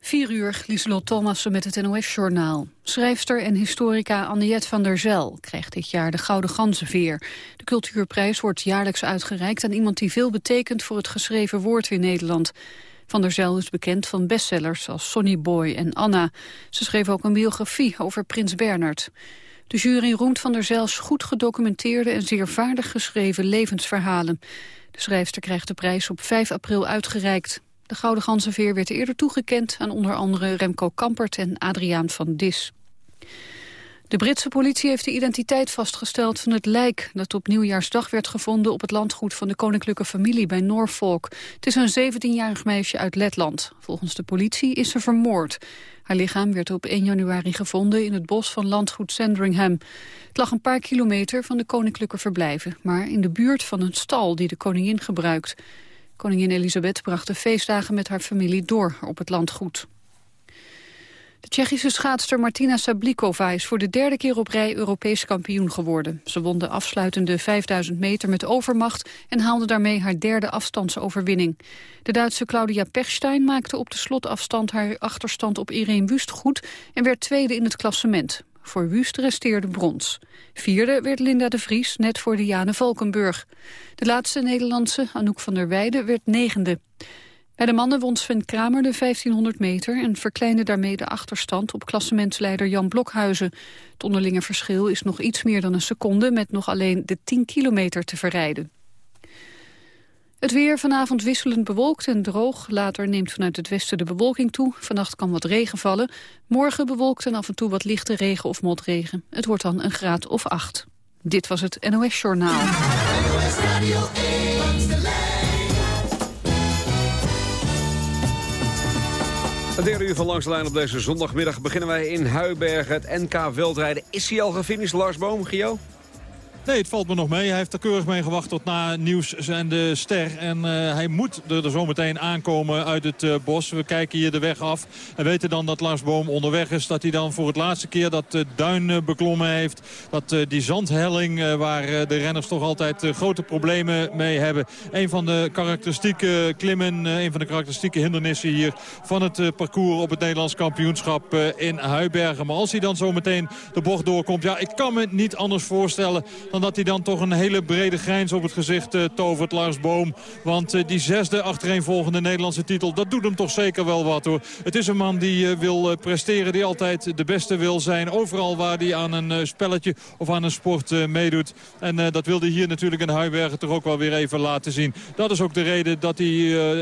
4 uur, Lieselot Thomassen met het NOS-journaal. Schrijfster en historica Anniette van der Zel krijgt dit jaar de Gouden Ganzenveer. De cultuurprijs wordt jaarlijks uitgereikt aan iemand die veel betekent voor het geschreven woord in Nederland. Van der Zel is bekend van bestsellers als Sonny Boy en Anna. Ze schreef ook een biografie over prins Bernard. De jury roemt van der Zels goed gedocumenteerde en zeer vaardig geschreven levensverhalen. De schrijfster krijgt de prijs op 5 april uitgereikt. De Gouden Ganzenveer werd eerder toegekend aan onder andere Remco Kampert en Adriaan van Dis. De Britse politie heeft de identiteit vastgesteld van het lijk... dat op nieuwjaarsdag werd gevonden op het landgoed van de koninklijke familie bij Norfolk. Het is een 17-jarig meisje uit Letland. Volgens de politie is ze vermoord. Haar lichaam werd op 1 januari gevonden in het bos van landgoed Sandringham. Het lag een paar kilometer van de koninklijke verblijven... maar in de buurt van een stal die de koningin gebruikt. Koningin Elisabeth bracht de feestdagen met haar familie door op het landgoed. De Tsjechische schaatster Martina Sablikova is voor de derde keer op rij Europees kampioen geworden. Ze won de afsluitende 5000 meter met overmacht en haalde daarmee haar derde afstandsoverwinning. De Duitse Claudia Pechstein maakte op de slotafstand haar achterstand op Irene Wust goed en werd tweede in het klassement. Voor Wust resteerde brons. Vierde werd Linda de Vries, net voor Diane Valkenburg. De laatste Nederlandse, Anouk van der Weijden, werd negende. Bij de mannen won Sven Kramer de 1500 meter... en verkleinde daarmee de achterstand op klassementsleider Jan Blokhuizen. Het onderlinge verschil is nog iets meer dan een seconde... met nog alleen de 10 kilometer te verrijden. Het weer vanavond wisselend bewolkt en droog. Later neemt vanuit het westen de bewolking toe. Vannacht kan wat regen vallen. Morgen bewolkt en af en toe wat lichte regen of motregen. Het wordt dan een graad of acht. Dit was het NOS Journaal. Het derde uur van Langs de Lijn op deze zondagmiddag beginnen wij in Huibergen. Het NK Veldrijden. Is hij al gefinished, Lars Boom, Gio? Nee, het valt me nog mee. Hij heeft er keurig mee gewacht tot na nieuws en de ster. En uh, hij moet er, er zo meteen aankomen uit het uh, bos. We kijken hier de weg af en weten dan dat Lars Boom onderweg is. Dat hij dan voor het laatste keer dat uh, duin beklommen heeft. Dat die zandhelling waar de renners toch altijd grote problemen mee hebben. Een van de karakteristieke klimmen, een van de karakteristieke hindernissen hier van het parcours op het Nederlands kampioenschap in Huibergen. Maar als hij dan zo meteen de bocht doorkomt, ja, ik kan me niet anders voorstellen dan dat hij dan toch een hele brede grijns op het gezicht uh, tovert, Lars Boom. Want uh, die zesde achtereenvolgende Nederlandse titel, dat doet hem toch zeker wel wat hoor. Het is een man die uh, wil presteren, die altijd de beste wil zijn. Overal waar hij aan een spelletje of aan een sport meedoet. En dat wilde hier natuurlijk in Huibergen toch ook wel weer even laten zien. Dat is ook de reden dat hij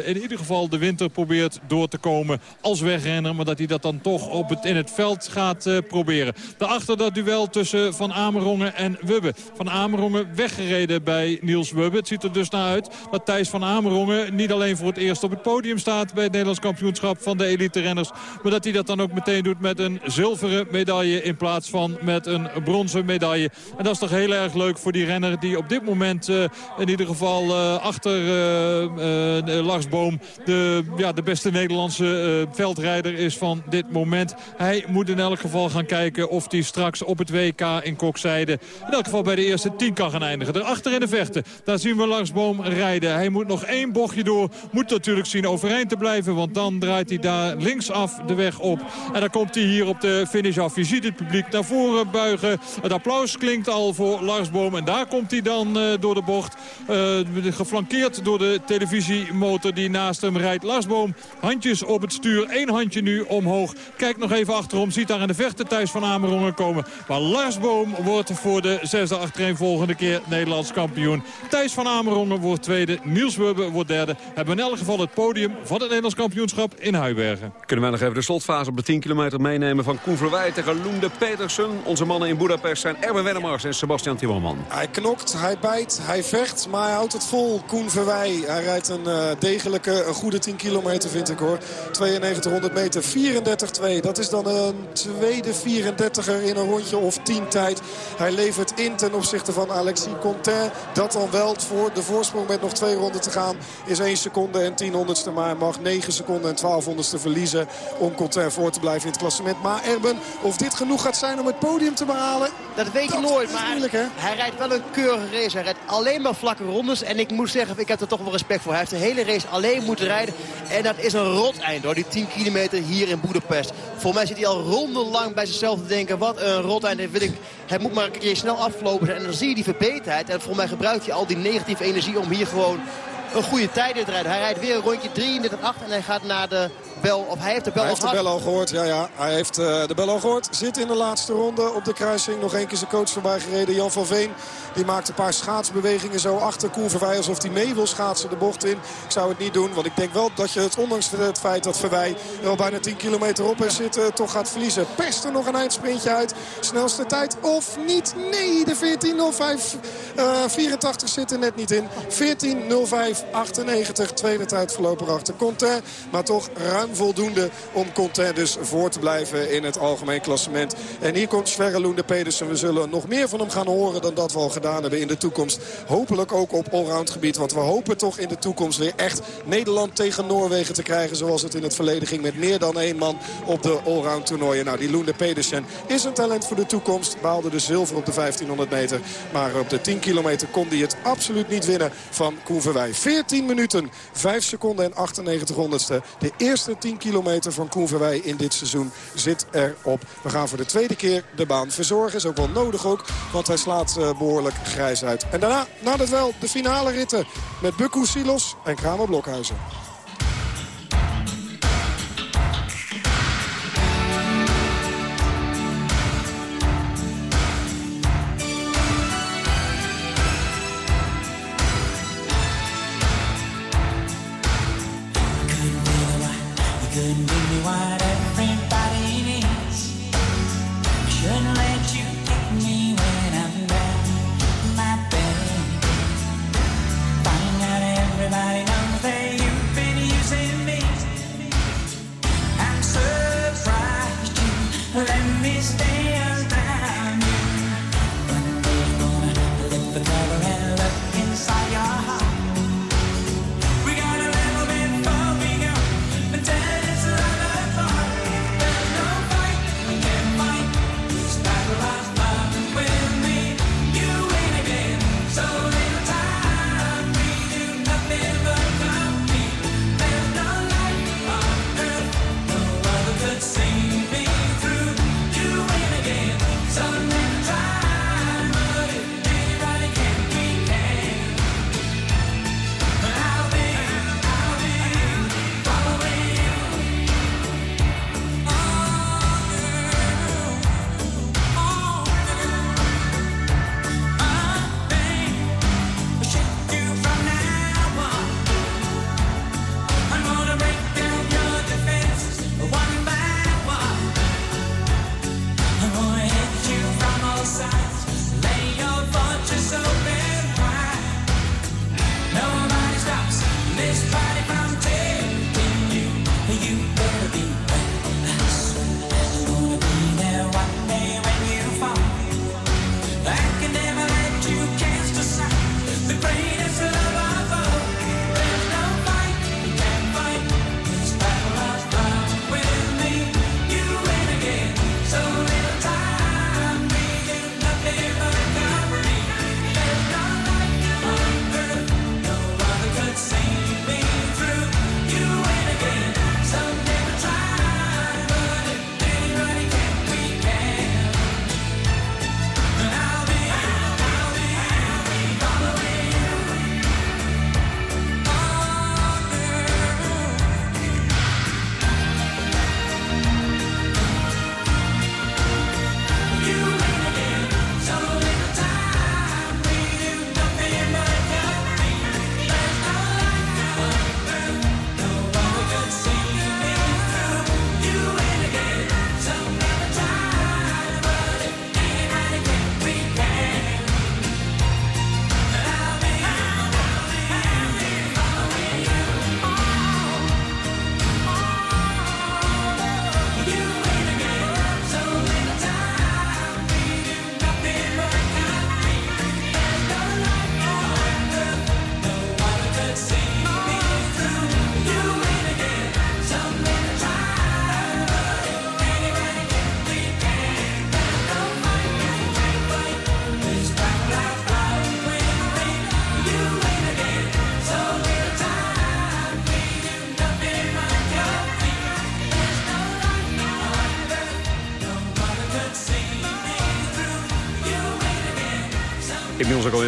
in ieder geval de winter probeert door te komen als wegrenner. Maar dat hij dat dan toch op het, in het veld gaat proberen. Daarachter dat duel tussen Van Amerongen en Wubbe. Van Amerongen weggereden bij Niels Wubbe. Het ziet er dus naar uit dat Thijs van Amerongen niet alleen voor het eerst op het podium staat... bij het Nederlands kampioenschap van de elite-renners... maar dat hij dat dan ook meteen doet met een zilveren medaille... in plaats van met een bronzen medaille. En dat is toch heel erg leuk voor die renner die op dit moment... Uh, in ieder geval uh, achter uh, Lars Boom de, ja, de beste Nederlandse veldrijder is van dit moment. Hij moet in elk geval gaan kijken of hij straks op het WK in Kokzijde... in elk geval bij de eerste tien kan gaan eindigen. Daarachter in de vechten, daar zien we Lars Boom rijden. Hij moet nog één bochtje door. Moet natuurlijk zien overeind te blijven, want dan draait hij daar linksaf de weg op. En dan komt hij hier op de finish af. Je ziet het publiek naar voren buigen. Het applaus klinkt al voor Lars Boom. En daar komt hij dan uh, door de bocht. Uh, geflankeerd door de televisiemotor die naast hem rijdt. Lars Boom, handjes op het stuur. Eén handje nu omhoog. Kijk nog even achterom. Ziet daar in de vechten Thijs van Amerongen komen. Maar Lars Boom wordt voor de zesde achterin volgende keer Nederlands kampioen. Thijs van Amerongen wordt tweede, Niels Wubbe wordt derde. Hebben we in elk geval het podium van het Nederlands kampioenschap in Huibergen. Kunnen wij nog even de slotfase op de 10 kilometer meenemen van Koen Verwij tegen Loende Petersen. Onze mannen in Budapest zijn Erwin Wennemars en Sebastian Timmerman. Hij knokt, hij bijt, hij vecht, maar hij houdt het vol. Koen Verwij, hij rijdt een uh, degelijke, een goede 10 kilometer vind ik hoor. 9200 meter, 34-2. Dat is dan een tweede 34er in een rondje of 10 tijd. Hij levert in ten opzichte opzichte van Alexis Contain. Dat dan wel voor de voorsprong met nog twee ronden te gaan is 1 seconde en 10 honderdste. Maar hij mag 9 seconden en 12 honderdste verliezen om Contain voor te blijven in het klassement. Maar Erben, of dit genoeg gaat zijn om het podium te behalen... Dat weet je nooit, maar hij rijdt wel een keurige race. Hij rijdt alleen maar vlakke rondes. En ik moet zeggen, ik heb er toch wel respect voor. Hij heeft de hele race alleen moeten rijden. En dat is een rot eind hoor, die 10 kilometer hier in Boedapest. Voor mij zit hij al rondenlang bij zichzelf te denken, wat een rot eind. Ik, hij moet maar een keer snel aflopen. En dan zie je die verbeterheid. En voor mij gebruikt hij al die negatieve energie om hier gewoon een goede tijd te rijden. Hij rijdt weer een rondje 33-8 en hij gaat naar de bel. Of hij heeft de bel hij al heeft de bel al gehoord, ja, ja. Hij heeft uh, de bel al gehoord. Zit in de laatste ronde op de kruising. Nog één keer zijn coach voorbij gereden. Jan van Veen die maakt een paar schaatsbewegingen zo achter Koen Verwij. Alsof hij mee wil schaatsen de bocht in. Ik zou het niet doen, want ik denk wel dat je het ondanks het feit dat Verwij er al bijna 10 kilometer op is zitten, toch gaat verliezen. Pest er nog een eindsprintje uit. Snelste tijd of niet? Nee, de 14.05 uh, 84 zit er net niet in. 14.05 98. Tweede tijd voorlopig achter Contain. Maar toch ruim voldoende om Contain dus voor te blijven in het algemeen klassement. En hier komt Sverre Loende Pedersen. We zullen nog meer van hem gaan horen dan dat we al gedaan hebben in de toekomst. Hopelijk ook op allround gebied. Want we hopen toch in de toekomst weer echt Nederland tegen Noorwegen te krijgen. Zoals het in het verleden ging met meer dan één man op de allround toernooien. Nou, die Loende Pedersen is een talent voor de toekomst. Behaalde de zilver op de 1500 meter. Maar op de 10 kilometer kon hij het absoluut niet winnen van Koen Verwij. 14 minuten, 5 seconden en 98 honderdste. De eerste 10 kilometer van Koen Verwij in dit seizoen zit erop. We gaan voor de tweede keer de baan verzorgen. Is ook wel nodig ook, want hij slaat uh, behoorlijk grijs uit. En daarna, na dat wel, de finale ritten met Bukku Silos en Kramer Blokhuizen. open, give me wide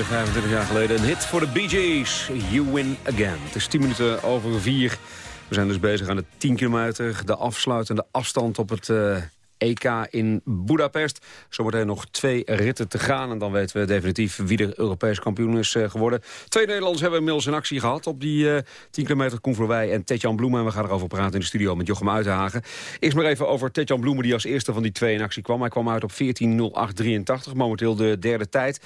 Inmiddels ook alweer 25 jaar geleden een hit voor de Gees. You Win Again. Het is 10 minuten over 4. We zijn dus bezig aan de 10 kilometer. De afsluitende afstand op het EK in Budapest. Zometeen nog twee ritten te gaan. En dan weten we definitief wie de Europese kampioen is uh, geworden. Twee Nederlanders hebben inmiddels een actie gehad op die uh, 10 kilometer. Koen en Tetjan Bloemen. En we gaan erover praten in de studio met Jochem Uitenhagen. Eerst maar even over Tetjan Bloemen die als eerste van die twee in actie kwam. Hij kwam uit op 14.08.83. Momenteel de derde tijd.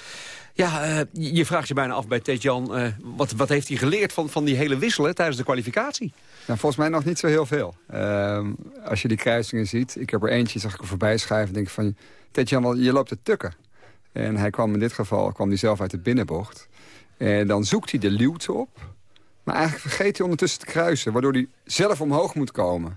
Ja, uh, je vraagt je bijna af bij Tetjan, uh, wat, wat heeft hij geleerd van, van die hele wisselen tijdens de kwalificatie? Nou, volgens mij nog niet zo heel veel. Uh, als je die kruisingen ziet, ik heb er eentje, zag ik er voorbij schrijven, denk ik van, Tetjan, je loopt te tukken. En hij kwam in dit geval, kwam hij zelf uit de binnenbocht. En dan zoekt hij de luwte op, maar eigenlijk vergeet hij ondertussen te kruisen, waardoor hij zelf omhoog moet komen.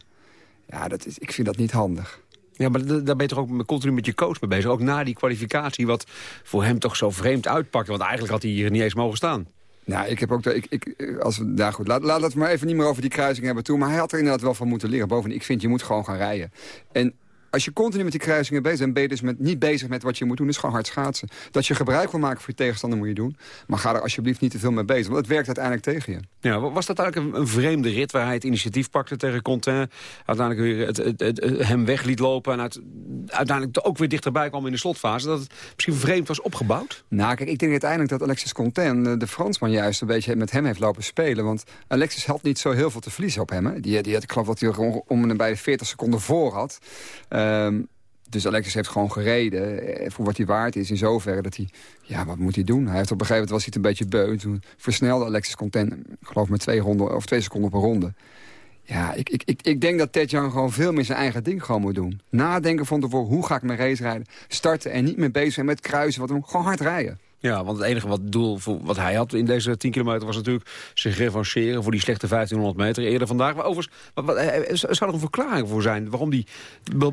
Ja, dat is, ik vind dat niet handig. Ja, maar daar ben je toch ook continu met je coach mee bezig. Ook na die kwalificatie, wat voor hem toch zo vreemd uitpakte. Want eigenlijk had hij hier niet eens mogen staan. Nou, ik heb ook... Ik, als we, nou goed, laat, laat het maar even niet meer over die kruising hebben toe. Maar hij had er inderdaad wel van moeten leren. Bovendien, ik vind, je moet gewoon gaan rijden. En als je continu met die kruisingen bezig bent... ben je dus met, niet bezig met wat je moet doen. is gewoon hard schaatsen. Dat je gebruik wil maken voor je tegenstander moet je doen. Maar ga er alsjeblieft niet te veel mee bezig. Want het werkt uiteindelijk tegen je. Ja, was dat eigenlijk een, een vreemde rit waar hij het initiatief pakte tegen Contain? Uiteindelijk weer het, het, het, hem weg liet lopen. En uit, uiteindelijk ook weer dichterbij kwam in de slotfase. Dat het misschien vreemd was opgebouwd? Nou, kijk, ik denk uiteindelijk dat Alexis Contain, de Fransman, juist een beetje met hem heeft lopen spelen. Want Alexis had niet zo heel veel te verliezen op hem. Hè. Die, die had, ik geloof dat hij om, om en bij de 40 seconden voor had. Um, dus Alexis heeft gewoon gereden eh, voor wat hij waard is. In zoverre dat hij, ja, wat moet hij doen? Hij heeft op een gegeven moment was hij het een beetje beu. Toen versnelde Alexis Content, geloof met twee, ronden, of twee seconden per ronde. Ja, ik, ik, ik, ik denk dat Ted Young gewoon veel meer zijn eigen ding gewoon moet doen. Nadenken van tevoren, hoe ga ik mijn race rijden? Starten en niet meer bezig zijn met kruisen. Wat, gewoon hard rijden. Ja, want het enige wat doel voor, wat hij had in deze 10 kilometer... was natuurlijk zich revancheren voor die slechte 1500 meter eerder vandaag. Maar overigens, wat, wat, eh, zou er een verklaring voor zijn waarom die,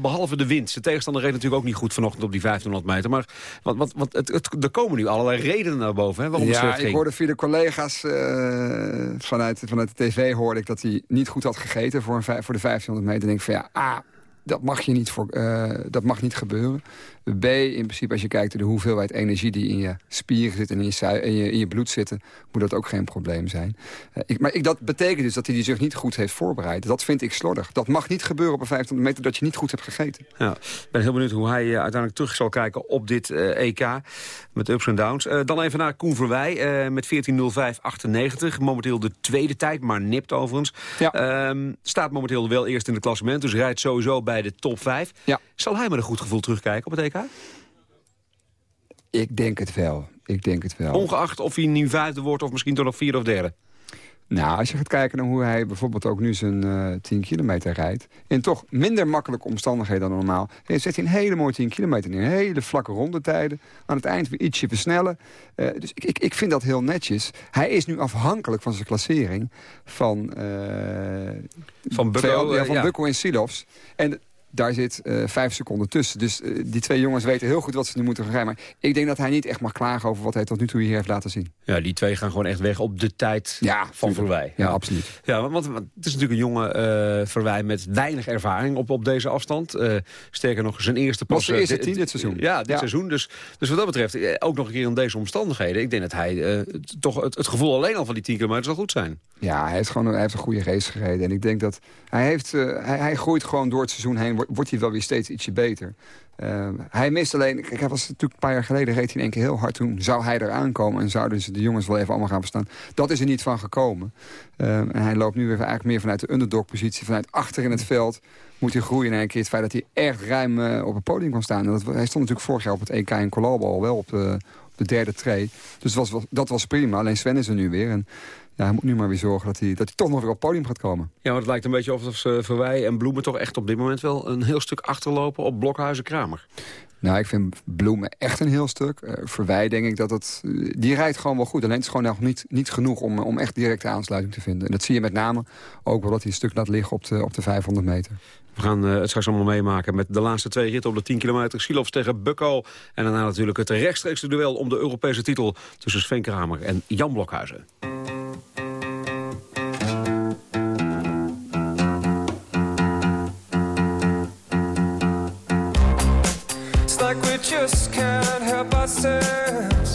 behalve de wind... de tegenstander reed natuurlijk ook niet goed vanochtend op die 1500 meter. Maar wat, wat, wat, het, het, er komen nu allerlei redenen naar boven hè, waarom ja, het ik hoorde via de collega's uh, vanuit, vanuit de tv... hoorde ik dat hij niet goed had gegeten voor, een, voor de 1500 meter. En denk ik van ja, ah, dat mag, je niet voor, uh, dat mag niet gebeuren. B, in principe als je kijkt naar de hoeveelheid energie die in je spieren zit en in je, in je, in je bloed zitten, moet dat ook geen probleem zijn. Uh, ik, maar ik, dat betekent dus dat hij zich niet goed heeft voorbereid. Dat vind ik slordig. Dat mag niet gebeuren op een 500 meter dat je niet goed hebt gegeten. Ja, ik ben heel benieuwd hoe hij uh, uiteindelijk terug zal kijken op dit EK met ups en downs. dan even naar Koen Verwij met 14.05.98. Momenteel de tweede tijd, maar nipt overigens. Ja. Ehm, staat momenteel wel eerst in het klassement, dus rijdt sowieso bij de top 5. Ja. Zal hij met een goed gevoel terugkijken op het EK? Ik denk het wel. Ik denk het wel. Ongeacht of hij nu vijfde wordt of misschien toch nog vierde of derde? Nou, als je gaat kijken naar hoe hij bijvoorbeeld ook nu zijn uh, eh, 10 kilometer rijdt... in toch minder makkelijke omstandigheden dan normaal... zet hij een hele mooie 10 kilometer neer. Hele vlakke rondetijden. Aan het eind weer ietsje versnellen. Uh, dus ik, ik, ik vind dat heel netjes. Hij is nu afhankelijk van zijn klassering van... Uh, van Bukko, ja, van ja. Bukko en Silovs. En daar zit uh, vijf seconden tussen. Dus uh, die twee jongens weten heel goed wat ze nu moeten gaan rijden. Maar ik denk dat hij niet echt mag klagen over wat hij tot nu toe hier heeft laten zien. Ja, die twee gaan gewoon echt weg op de tijd ja, van Verwij. Ja, ja, absoluut. Ja, want, want, het is natuurlijk een jonge uh, Verwij met weinig ervaring op, op deze afstand. sterker nog, zijn eerste pas... zijn eerste tien dit seizoen. Ja, dit seizoen. Dus, dus wat dat betreft, ook nog een keer in deze omstandigheden. Ik denk dat hij toch het, het, gevoel alleen al van die 10 kilometer zal goed zijn. Ja, hij heeft gewoon hij heeft een goede race gereden. En ik denk dat hij, heeft, hij, hij groeit gewoon door het seizoen heen wordt hij wel weer steeds ietsje beter. Uh, hij mist alleen... Kijk, hij was natuurlijk een paar jaar geleden reed hij in één keer heel hard. Toen zou hij eraan komen en zouden ze de jongens wel even allemaal gaan verstaan. Dat is er niet van gekomen. Uh, en hij loopt nu weer eigenlijk meer vanuit de underdog-positie. Vanuit achter in het veld moet hij groeien in één keer. Het feit dat hij echt ruim uh, op het podium kon staan. hij stond natuurlijk vorig jaar op het EK in Colalbo al wel op de, de derde tree. Dus was, dat was prima. Alleen Sven is er nu weer. En ja, hij moet nu maar weer zorgen dat hij, dat hij toch nog weer op het podium gaat komen. Ja, maar het lijkt een beetje of ze Verwij en Bloemen toch echt op dit moment wel een heel stuk achterlopen op Blokhuizen Kramer. Nou, ik vind Bloemen echt een heel stuk. Uh, Verwij denk ik dat het... die rijdt gewoon wel goed. Alleen het is gewoon nog niet, niet genoeg om, om echt directe aansluiting te vinden. En dat zie je met name ook wel dat hij een stuk laat liggen op de, op de 500 meter. We gaan uh, het straks allemaal meemaken met de laatste twee ritten op de 10 kilometer. Silovs tegen Bukko. En daarna natuurlijk het rechtstreekse duel om de Europese titel... tussen Sven Kramer en Jan Blokhuizen. Just can't help ourselves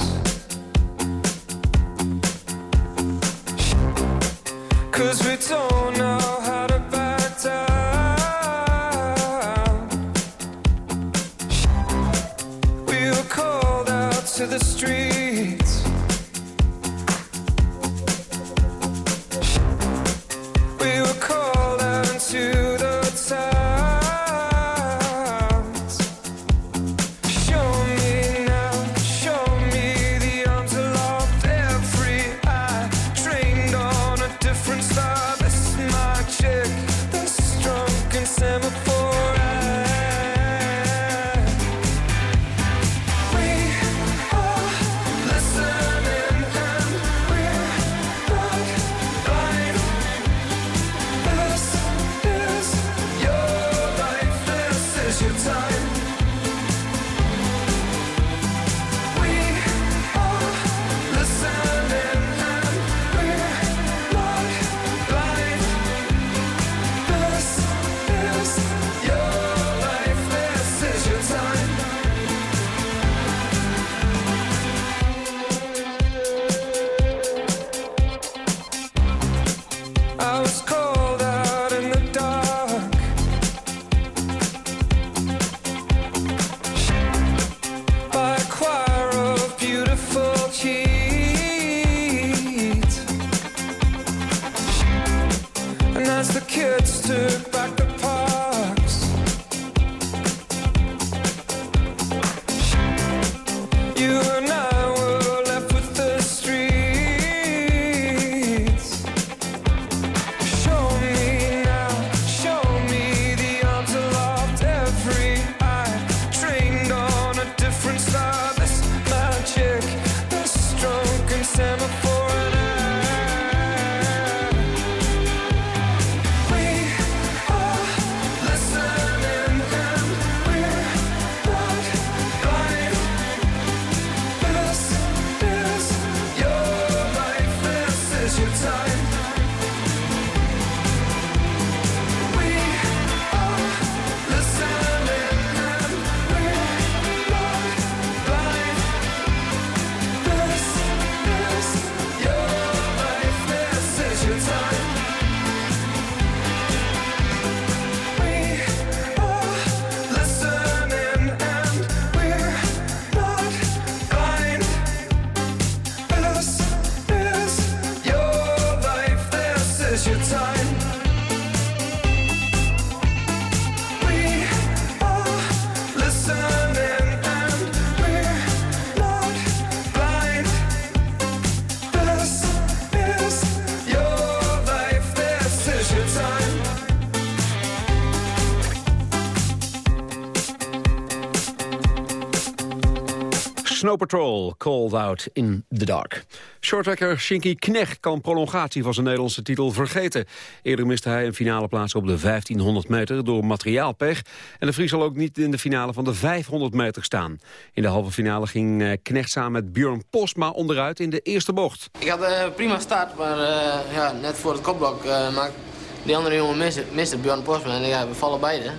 Patrol, Called Out in the Dark. Shorttracker Shinky Knecht kan prolongatie van zijn Nederlandse titel vergeten. Eerder miste hij een finale plaats op de 1500 meter door materiaalpech. En de Vries zal ook niet in de finale van de 500 meter staan. In de halve finale ging eh, Knecht samen met Björn Postma onderuit in de eerste bocht. Ik had een uh, prima start, maar uh, ja, net voor het kopblok uh, maakt die andere jongen miste, miste Björn Postma. En ja, we vallen beide.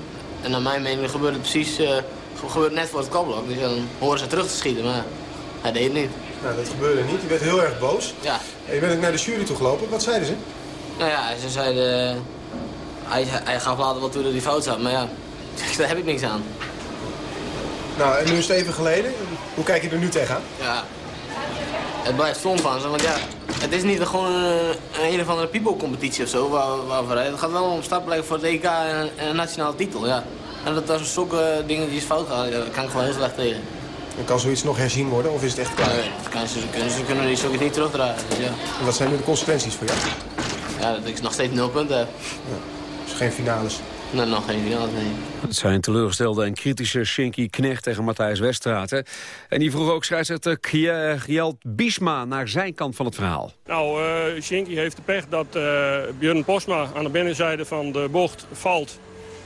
En naar mijn mening gebeurde precies gebeurt net voor het kopblok. Dus dan horen ze terug te schieten, maar hij deed het niet. Nou, dat gebeurde niet. Je werd heel erg boos. Ja. En je bent ook naar de jury toe gelopen. Wat zeiden ze? Nou ja, ze zeiden... Hij, hij gaf later wel toe dat hij fout zat, maar ja, daar heb ik niks aan. Nou, en nu is het even geleden. Hoe kijk je er nu tegenaan? Ja, het blijft stom van ze, want ja, het is niet gewoon een, een of andere people-competitie of zo waar, waar we rijden. Het gaat wel om startplek voor het EK en, en een nationale titel, ja. En dat als zulke dingen die is fout gaan, daar kan ik gewoon heel slecht tegen. En kan zoiets nog herzien worden of is het echt klaar? Nee, kan ze, kunnen, ze kunnen die zoiets niet terugdraaien. Dus ja. En wat zijn nu de consequenties voor jou? Ja, dat ik nog steeds nul punten heb. Ja. Dus geen finales? Nee, nog geen finales, nee. Het zijn teleurgestelde en kritische Shinky Knecht tegen Matthijs Westraat. En die vroeg ook scheidsrechter Gjeld Bisma naar zijn kant van het verhaal. Nou, uh, Shinky heeft de pech dat uh, Björn Posma aan de binnenzijde van de bocht valt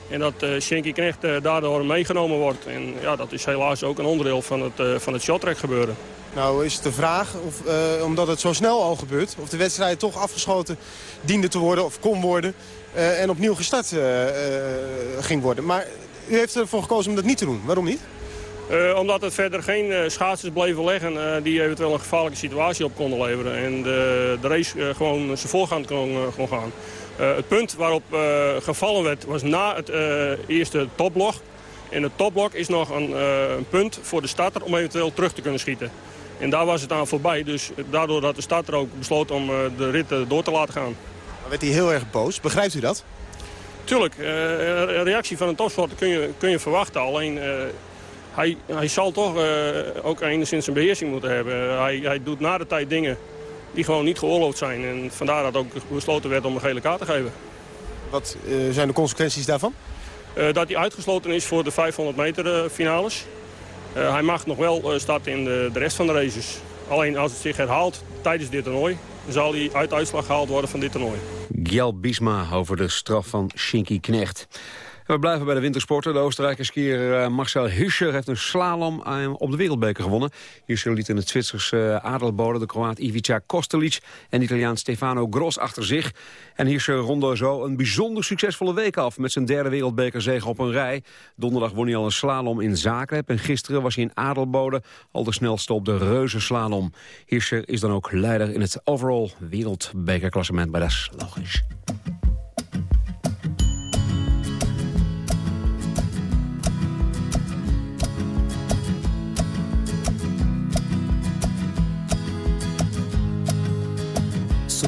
en dat uh, Shinky Knecht uh, daardoor meegenomen wordt. En ja, dat is helaas ook een onderdeel van het, uh, van het shottrack gebeuren. Nou is het de vraag, of, omdat het zo snel al gebeurt... of de wedstrijd toch afgeschoten diende te worden of kon worden... en opnieuw gestart ging worden. Maar u heeft ervoor gekozen om dat niet te doen. Waarom niet? Uh, omdat het verder geen uh, schaatsers bleven leggen uh, die eventueel een gevaarlijke situatie op konden leveren. En de, de race gewoon zijn voorgang kon, kon gaan. Uh, het punt waarop uh, gevallen werd was na het uh, eerste topblok. En het topblok is nog een, een, punt voor de starter om eventueel terug te kunnen schieten. En daar was het aan voorbij. Dus daardoor had de starter ook besloten om de rit door te laten gaan. Dan werd hij heel erg boos. Begrijpt u dat? Tuurlijk, een reactie van een topsporter kun je, kun je verwachten. Alleen hij, hij zal toch ook enigszins zijn beheersing moeten hebben. Hij, hij doet na de tijd dingen die gewoon niet geoorloofd zijn. En vandaar dat ook besloten werd om een gele kaart te geven. Wat uh, zijn de consequenties daarvan? Uh, dat hij uitgesloten is voor de 500 meter uh, finales. hij mag nog wel starten in de, de, rest van de races. Alleen als het zich herhaalt tijdens dit toernooi... zal hij uit uitslag gehaald worden van dit toernooi. Gjel Bisma over de straf van Shinky Knecht. We blijven bij de wintersporten. De Oostenrijker skier eh, Marcel Hirscher heeft een slalom eh, op de wereldbeker gewonnen. Hirscher liet in het Zwitserse eh, Adelbode de Kroaat Ivica Kostelic en de Italiaan Stefano Gros achter zich. En Hirscher ronde zo een bijzonder succesvolle week af met zijn derde wereldbekerzege op een rij. Donderdag won hij al een slalom in Zagreb en gisteren was hij in Adelbode al de snelste op de reuzenslalom. Hirscher is dan ook leider in het overall wereldbekerklassement, maar dat is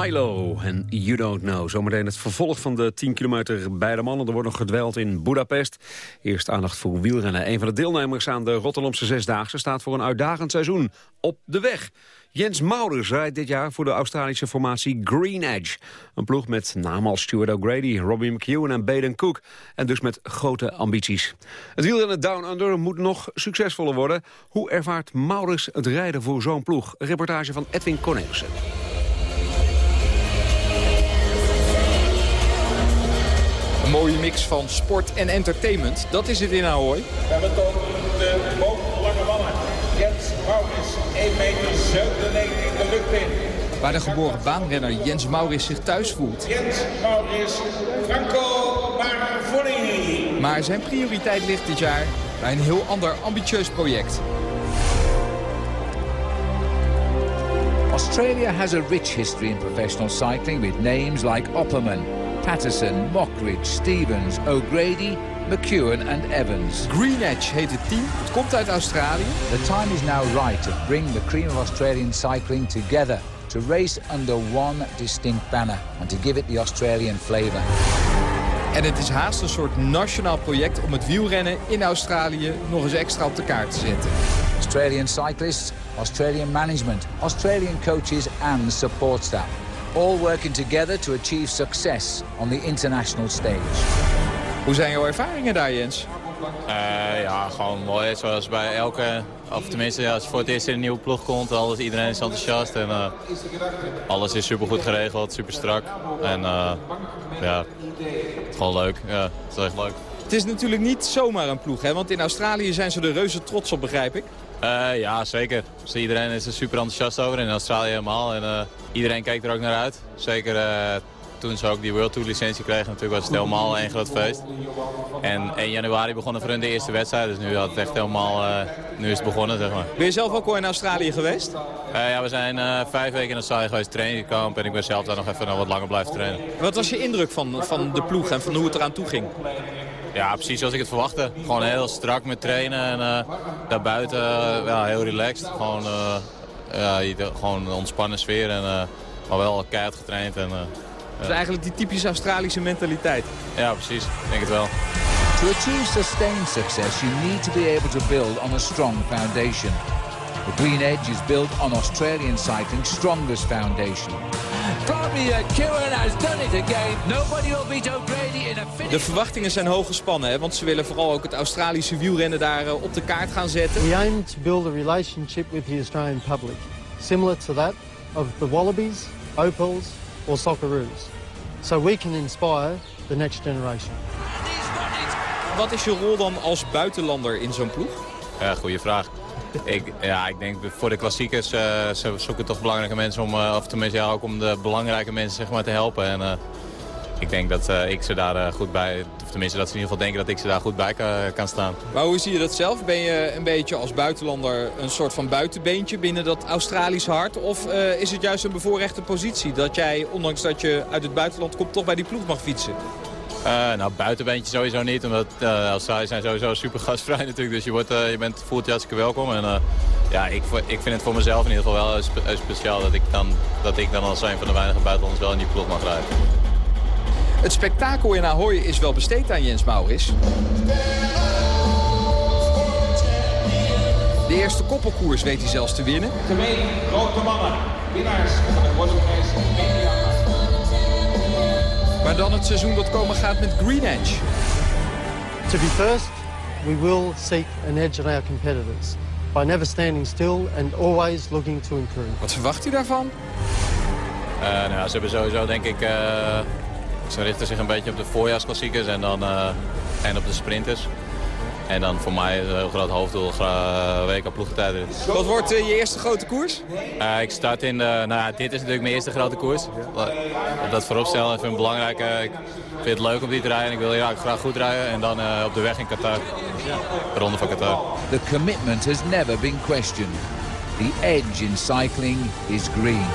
Milo en You Don't Know. Zometeen het vervolg van de 10 kilometer bij de mannen. Er wordt nog gedweld in Budapest. Eerst aandacht voor wielrennen. Een van de deelnemers aan de Rotterdamse Zesdaagse... staat voor een uitdagend seizoen op de weg. Jens Maurits rijdt dit jaar voor de Australische formatie Green Edge. Een ploeg met namen als Stuart O'Grady, Robbie McEwen en Baden Cook. En dus met grote ambities. Het wielrennen Down Under moet nog succesvoller worden. Hoe ervaart Maurits het rijden voor zo'n ploeg? Reportage van Edwin Cornelissen. Een mooie mix van sport en entertainment, dat is het in Ahoy. We hebben toch de lange mannen. Jens Maurits, 1 meter in de lucht in. Waar de geboren baanrenner Jens Maurits zich thuis voelt. Jens Maurits, Franco Marvoni. Maar zijn prioriteit ligt dit jaar bij een heel ander ambitieus project. Australia has a rich history in professional cycling with names like Opperman, Patterson, Mockridge, Stevens, O'Grady, McEwen and Evans. Green Edge heet het team. Het komt uit Australië. The time is now right to bring the cream of Australian cycling together to race under one distinct banner and to give it the Australian flavour. En het is haast een soort nationaal project om het wielrennen in Australië nog eens extra op de kaart te zetten. Australian cyclists, Australian management, Australian coaches and support staff. All working together to achieve success on the international stage. Hoe zijn jouw ervaringen daar, Jens? Uh, ja, gewoon mooi. Zoals bij elke, of tenminste ja, als je voor het eerst in een nieuwe ploeg komt, alles, iedereen is enthousiast. En, uh, alles is super goed geregeld, super strak. En uh, ja, het is gewoon leuk. Ja, het is echt leuk. Het is natuurlijk niet zomaar een ploeg, hè? want in Australië zijn ze er reuze trots op, begrijp ik. Ja, zeker. Dus iedereen is er super enthousiast over, in Australië helemaal. En iedereen kijkt er ook naar uit. Zeker toen ze ook die World Tour licentie kregen, natuurlijk was het helemaal een groot feest. En 1 januari begonnen voor hun de eerste wedstrijd, dus nu, had het echt helemaal, nu is het begonnen. Zeg maar. Ben je zelf ook al in Australië geweest? Ja, we zijn vijf weken in Australië geweest, trainingkamp en ik ben zelf daar nog even nog wat langer blijven trainen. Wat was je indruk van, van de ploeg en van hoe het eraan toe ging? Ja, precies zoals ik het verwachtte. Gewoon heel strak met trainen en daarbuiten ja, heel relaxed. Gewoon, ja, gewoon een ontspannen sfeer, en, maar wel keihard getraind. En, is eigenlijk die typische Australische mentaliteit. Ja, precies. Ik denk het wel. To achieve sustained success, you need to be able to build on a strong foundation. The Green Edge is built on Australian cycling's strongest foundation. Fabio Kieran has done it again. Nobody will beat O'Grady in a finish. De verwachtingen zijn hoog gespannen, hè? want ze willen vooral ook het Australische wielrennen daar uh, op de kaart gaan zetten. We aim to build a relationship with the Australian public, similar to that of the Wallabies, Opals or Socceroos. So we can inspire the next generation. Wat is je rol dan als buitenlander in zo'n ploeg? Ja, goede vraag. Ik, ja, ik denk voor de klassiekers uh, ze zoeken toch belangrijke mensen om, uh, of tenminste ja, ook om de belangrijke mensen zeg maar, te helpen. En, uh, ik denk dat ik ze daar goed bij, of tenminste dat ze in ieder geval denken dat ik ze daar goed bij kan, staan. Maar hoe zie je dat zelf? Ben je een beetje als buitenlander een soort van buitenbeentje binnen dat Australische hart? Of is het juist een bevoorrechte positie dat jij, ondanks dat je uit het buitenland komt, toch bij die ploeg mag fietsen? Uh, nou, buitenbeentje sowieso niet, omdat uh, Australië zijn sowieso super gastvrij natuurlijk. Dus je, wordt, uh, je bent, voelt je hartstikke welkom. En ja, ik, ik vind het voor mezelf in ieder geval wel spe speciaal dat ik, dan, dat ik dan als een van de weinige buitenlanders wel in die ploeg mag rijden. Het spektakel in Ahoy is wel besteed aan Jens Maurits. De eerste koppelkoers weet hij zelfs te winnen. Twee grote mannen, winnaars van de Media. Maar dan het seizoen dat komen gaat met Green Edge. To be first, we will seek an edge on our competitors. By never standing still and always looking to improve. Wat verwacht u daarvan? Uh, nou, ze hebben sowieso denk ik... Uh, ze richten zich een beetje op de voorjaarsklassiekers en, dan, uh, en op de sprinters. En dan voor mij een heel groot hoofddoel, uh, WK ploegentijd. Wat wordt uh, je eerste grote koers? Uh, ik start in, de, nou ja, dit is natuurlijk mijn eerste grote koers. Dat vooropstellen vind ik belangrijk. ik vind het leuk om die te rijden. Ik wil ja, graag goed rijden. En dan op de weg in Qatar. De ronde van Qatar. The commitment has never been questioned. The edge in cycling is green.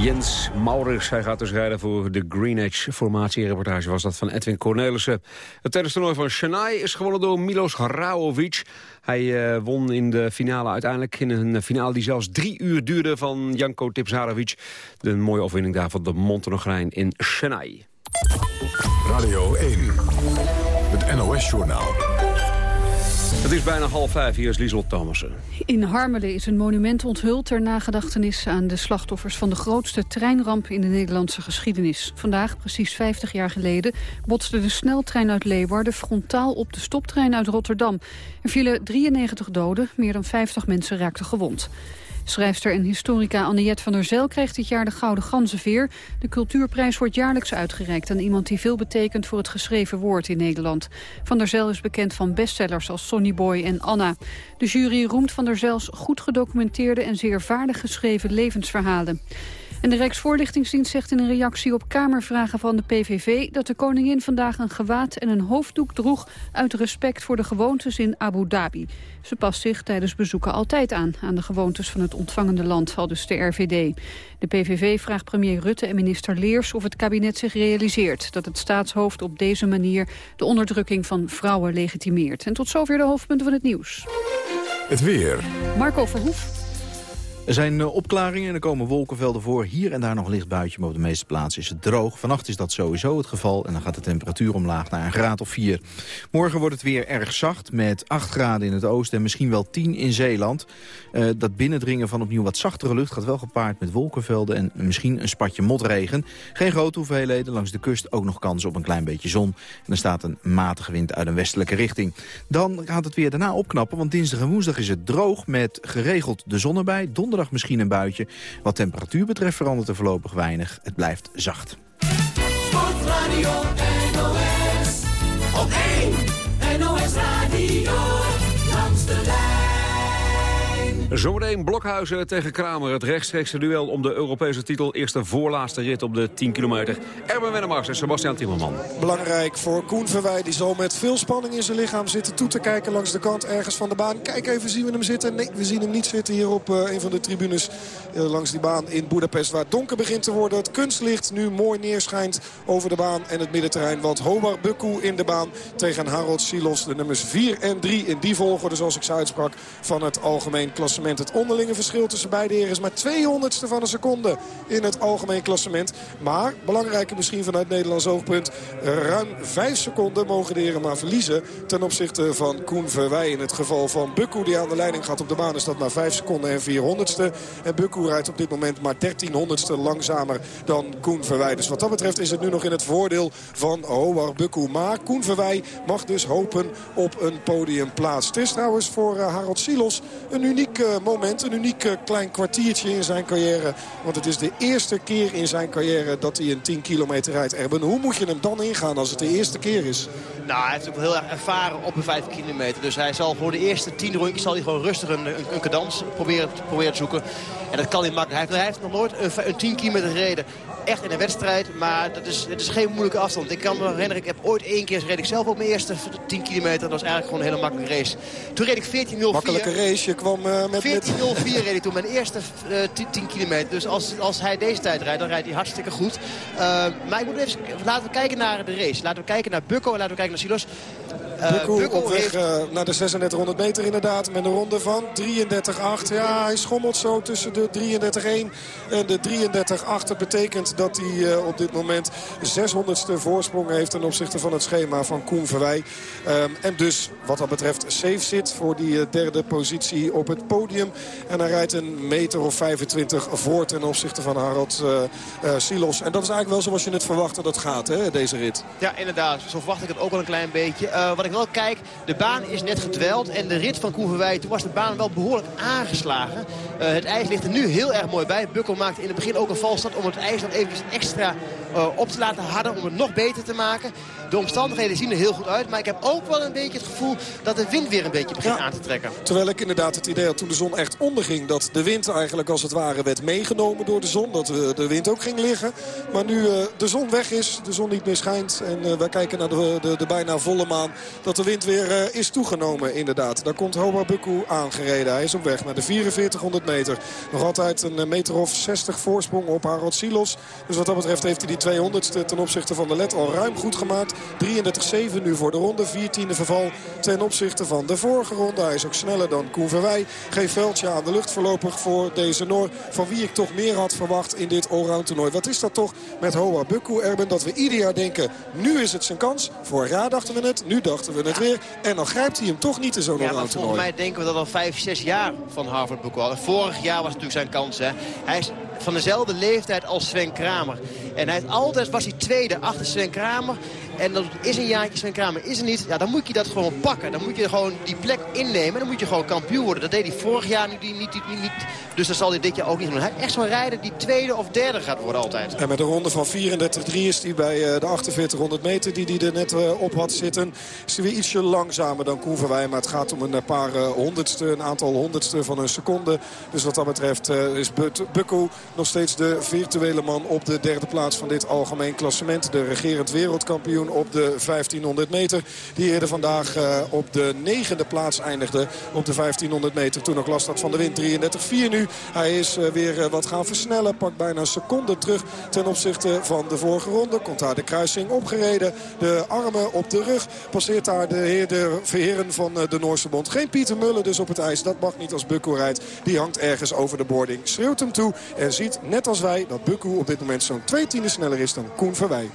Jens Maurits, hij gaat dus rijden voor de Green Edge formatiereportage. Was dat van Edwin Cornelissen. Het tennistoernooi van Chennai is gewonnen door Milos Raovic. Hij uh, won in de finale uiteindelijk in een finale die zelfs drie uur duurde van Janko Tipsarevic. De mooie overwinning daar van de Montenegrijn in Chennai. Radio 1, het NOS-journaal. Het is bijna half vijf, hier is Lieslot Thomassen. In Harmelen is een monument onthuld ter nagedachtenis aan de slachtoffers van de grootste treinramp in de Nederlandse geschiedenis. Vandaag, precies 50 jaar geleden, botste de sneltrein uit Leeuwarden frontaal op de stoptrein uit Rotterdam. Er vielen 93 doden, meer dan 50 mensen raakten gewond. Schrijfster en historica Anniette van der Zel kreeg dit jaar de Gouden Ganzenveer. De cultuurprijs wordt jaarlijks uitgereikt aan iemand die veel betekent voor het geschreven woord in Nederland. Van der Zel is bekend van bestsellers als Sonny Boy en Anna. De jury roemt van der Zels goed gedocumenteerde en zeer vaardig geschreven levensverhalen. En de Rijksvoorlichtingsdienst zegt in een reactie op Kamervragen van de PVV... dat de koningin vandaag een gewaad en een hoofddoek droeg... uit respect voor de gewoontes in Abu Dhabi. Ze past zich tijdens bezoeken altijd aan... aan de gewoontes van het ontvangende land, al dus de RVD. De PVV vraagt premier Rutte en minister Leers of het kabinet zich realiseert... dat het staatshoofd op deze manier de onderdrukking van vrouwen legitimeert. En tot zover de hoofdpunten van het nieuws. Het weer. Marco Verhoef. Er zijn eh, opklaringen en er komen wolkenvelden voor. Hier en daar nog licht buitje, maar op de meeste plaatsen is het droog. Vannacht is dat sowieso het geval en dan gaat de temperatuur omlaag naar een graad of 4. Morgen wordt het weer erg zacht met 8 graden in het oosten en misschien wel 10 in Zeeland. Uh, dat binnendringen van opnieuw wat zachtere lucht gaat wel gepaard met wolkenvelden en misschien een spatje motregen. Geen grote hoeveelheden, langs de kust ook nog kans op een klein beetje zon. En er staat een matige wind uit een westelijke richting. Dan gaat het weer daarna opknappen, want dinsdag en woensdag is het droog met geregeld de zon erbij. Misschien een buitje. Wat temperatuur betreft verandert er voorlopig weinig. Het blijft zacht. Sportradio NOS, op 1 Zometeen Blokhuizen tegen Kramer. Het rechtstreekse duel om de Europese titel. Eerste voorlaatste rit op de 10 kilometer. Erben Wennemars en Sebastian Timmerman. Belangrijk voor Koen Verwij. Die zal met veel spanning in zijn lichaam zitten toe te kijken langs de kant ergens van de baan. Kijk even, zien we hem zitten? Nee, we zien hem niet zitten hier op uh, een van de tribunes uh, langs die baan in Budapest. Waar het donker begint te worden. Het kunstlicht nu mooi neerschijnt over de baan en het middenterrein. Want Hobart Bukku in de baan tegen Harold Silos. De nummers 4 en 3 in die volgorde zoals ik ze uitsprak van het algemeen klassement. Het onderlinge verschil tussen beide heren is maar 200ste van een seconde in het algemeen klassement. Maar, belangrijker misschien vanuit Nederlands oogpunt, ruim 5 seconden mogen de heren maar verliezen ten opzichte van Koen Verwij. In het geval van Bukku die aan de leiding gaat op de baan is dat maar 5 seconden en 400ste. En Bukku rijdt op dit moment maar 1300ste langzamer dan Koen Verwij. Dus wat dat betreft is het nu nog in het voordeel van Howard Bukku. Maar Koen Verwij mag dus hopen op een podiumplaats. Het is trouwens voor Harold Silos een uniek moment. Een uniek eh, klein kwartiertje in zijn carrière. Want het is de eerste keer in zijn carrière dat hij een 10 kilometer rijdt. Erben, hoe moet je hem dan ingaan als het de eerste keer is? Nou, hij heeft ook heel erg ervaren op een 5 kilometer. Dus hij zal voor de eerste 10 rondjes zal hij gewoon rustig een, een, cadans proberen, proberen te zoeken. En dat kan hij makkelijk. Hij heeft, hij heeft nog nooit een, een 10 kilometer gereden. Echt in een wedstrijd, maar dat is, het is geen moeilijke afstand. Ik kan me herinneren, ik heb ooit één keer reed ik zelf op mijn eerste 10 kilometer. Dat was eigenlijk gewoon een hele makkelijke race. Toen reed ik 14.04. Makkelijke race, je kwam uh, met... 14.04 reed ik toen mijn eerste uh, 10, 10, kilometer. Dus als, als hij deze tijd rijdt, dan rijdt hij hartstikke goed. Uh, maar ik moet even, laten we kijken naar de race. Laten we kijken naar Bukko en laten we kijken naar Silos. Uh, Bukko op weg heeft... uh, naar de 3600 meter inderdaad. Met een ronde van 33,8. Ja, hij schommelt zo tussen de 33,1 en de 33,8. Dat betekent dat hij uh, op dit moment 600ste voorsprong heeft... ten opzichte van het schema van Koen Verwij. Um, en dus wat dat betreft safe zit voor die derde positie op het podium. En hij rijdt een meter of 25 voor ten opzichte van Harold Silos. En dat is eigenlijk wel zoals je het verwacht dat het gaat, hè, deze rit. Ja, inderdaad. Zo verwacht ik het ook wel een klein beetje. wat ik wel kijk, de baan is net gedweld. En de rit van Koen Verwij, toen was de baan wel behoorlijk aangeslagen. Uh, het ijs ligt er nu heel erg mooi bij. Bukkel maakte in het begin ook een valstart om het ijs nog even extra uh, op te laten harden. Om het nog beter te maken. De omstandigheden zien er heel goed uit. Maar ik heb ook wel een beetje het gevoel dat de wind weer een beetje begint ja. aan te trekken. Terwijl ik inderdaad het idee had toen de zon echt onderging. Dat de wind eigenlijk als het ware werd meegenomen door de zon. Dat uh, de wind ook ging liggen. Maar nu uh, de zon weg is, de zon niet meer schijnt. En uh, wij kijken naar de, de, de, bijna volle maan. Dat de wind weer is toegenomen inderdaad. Daar komt Hobart Bukku aangereden. Hij is op weg naar de 4400 meter. Nog altijd een meter of 60 voorsprong op Harold Silos. Dus wat dat betreft heeft hij die 200ste ten opzichte van de led al ruim goed gemaakt. 33-7 nu voor de ronde. 14e verval ten opzichte van de vorige ronde. Hij is ook sneller dan Koen Verwij. Geen veldje aan de lucht voorlopig voor deze Noor. Van wie ik toch meer had verwacht in dit allround toernooi. Wat is dat toch met Hobart Bukku, Erben? Dat we ieder jaar denken, nu is het zijn kans. Vorig jaar dachten we het, nu dachten we het weer. En dan grijpt hij hem toch niet in zo'n ja, allround toernooi. Volgens mij denken we dat al 5, 6 jaar van Harvard Bukku al. Vorig jaar was natuurlijk zijn kans. Hè. Hij is van dezelfde leeftijd als Sven Kramer. En hij altijd, was hij tweede achter Sven Kramer. En dat is een jaartje Sven Kramer, is er niet. Ja, dan moet je dat gewoon pakken. Dan moet je gewoon die plek innemen. En dan moet je gewoon kampioen worden. Dat deed hij vorig jaar niet. niet, niet, dus dat zal hij dit jaar ook niet doen. Hij heeft echt zo'n rijder die tweede of derde gaat worden altijd. En met een ronde van 34-3 is hij bij de 4800 meter die hij er net op had zitten. Is hij weer ietsje langzamer dan Koen Verwij. Maar het gaat om een paar honderdste, een aantal honderdste van een seconde. Dus wat dat betreft is Bukko nog steeds de virtuele man op de derde plaats van dit algemeen klassement. De regerend wereldkampioen op de 1500 meter. Die eerder vandaag uh, op de negende plaats eindigde op de 1500 meter. Toen nog last had van de wind 33-4 nu. Hij is uh, weer uh, wat gaan versnellen. Pakt bijna een seconde terug ten opzichte van de vorige ronde. Komt daar de kruising opgereden. De armen op de rug. Passeert daar de, heer, de verheren van de Noorse bond. Geen Pieter Mullen dus op het ijs. Dat mag niet als Bukko rijdt. Die hangt ergens over de boarding. Schreeuwt hem toe en ziet net als wij dat Bukko op dit moment zo'n twee tienden sneller is dan Koen Verwij.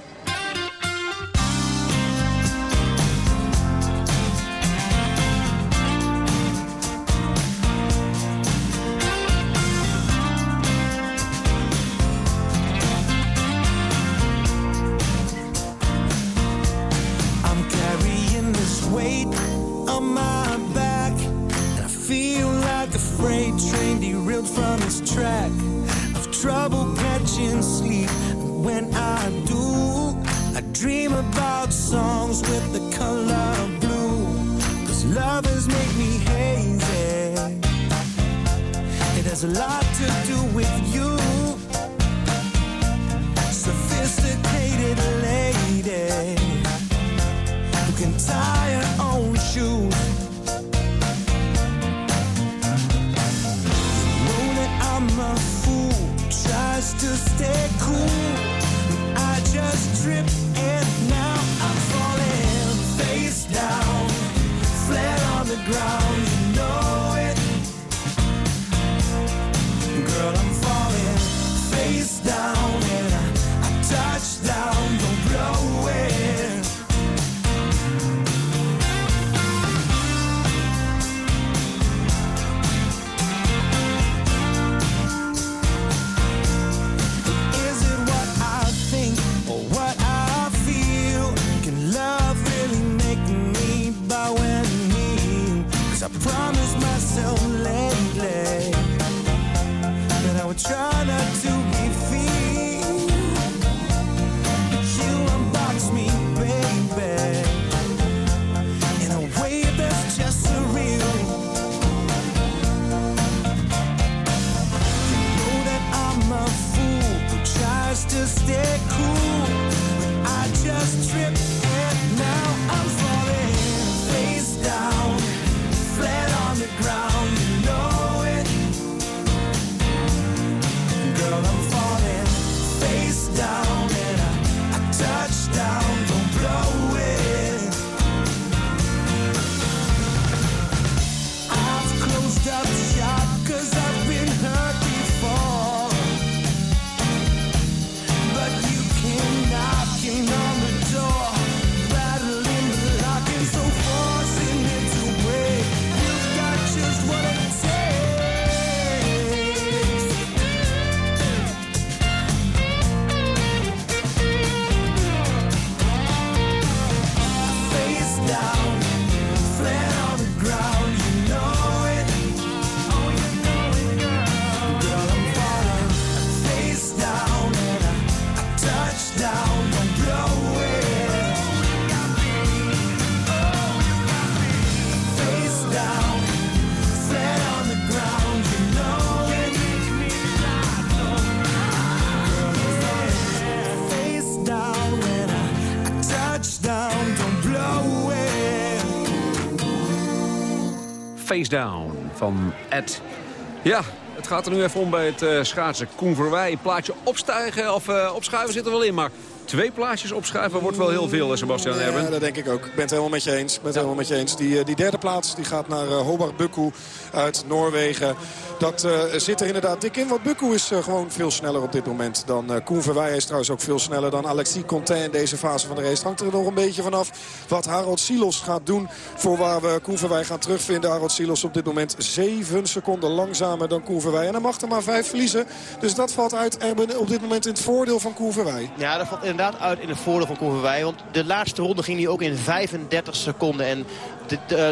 Van Ed. Ja, het gaat er nu even om bij het uh, schaatsen. Koen Verwij, plaatje opstijgen of uh, opschuiven zit er wel in. Maar Twee plaatjes opschuiven wordt wel heel veel, Sebastian Erben. Ja, dat denk ik ook. Ik ben het helemaal met je eens. Ben het helemaal met je eens. Die, eh, die derde plaats die gaat naar Hobart Bukku uit Noorwegen. Dat uh, zit er inderdaad dik in. Want Bukku is uh, gewoon veel sneller op dit moment dan uh, Koen Verwij. is trouwens ook veel sneller dan Alexis Contain in deze fase van de race. Hangt er nog een beetje vanaf wat Harold Silos gaat doen. Voor waar we Koen Verwij gaan terugvinden. Harold Silos op dit moment 7 seconden langzamer dan Koen Verwij. En hij mag er maar 5 verliezen. Dus dat valt uit Erben op dit moment in het voordeel van Koen Verwij. Ja, dat valt inderdaad uit in het voordeel van Koen Verwij. Want de laatste ronde ging hij ook in 35 seconden. En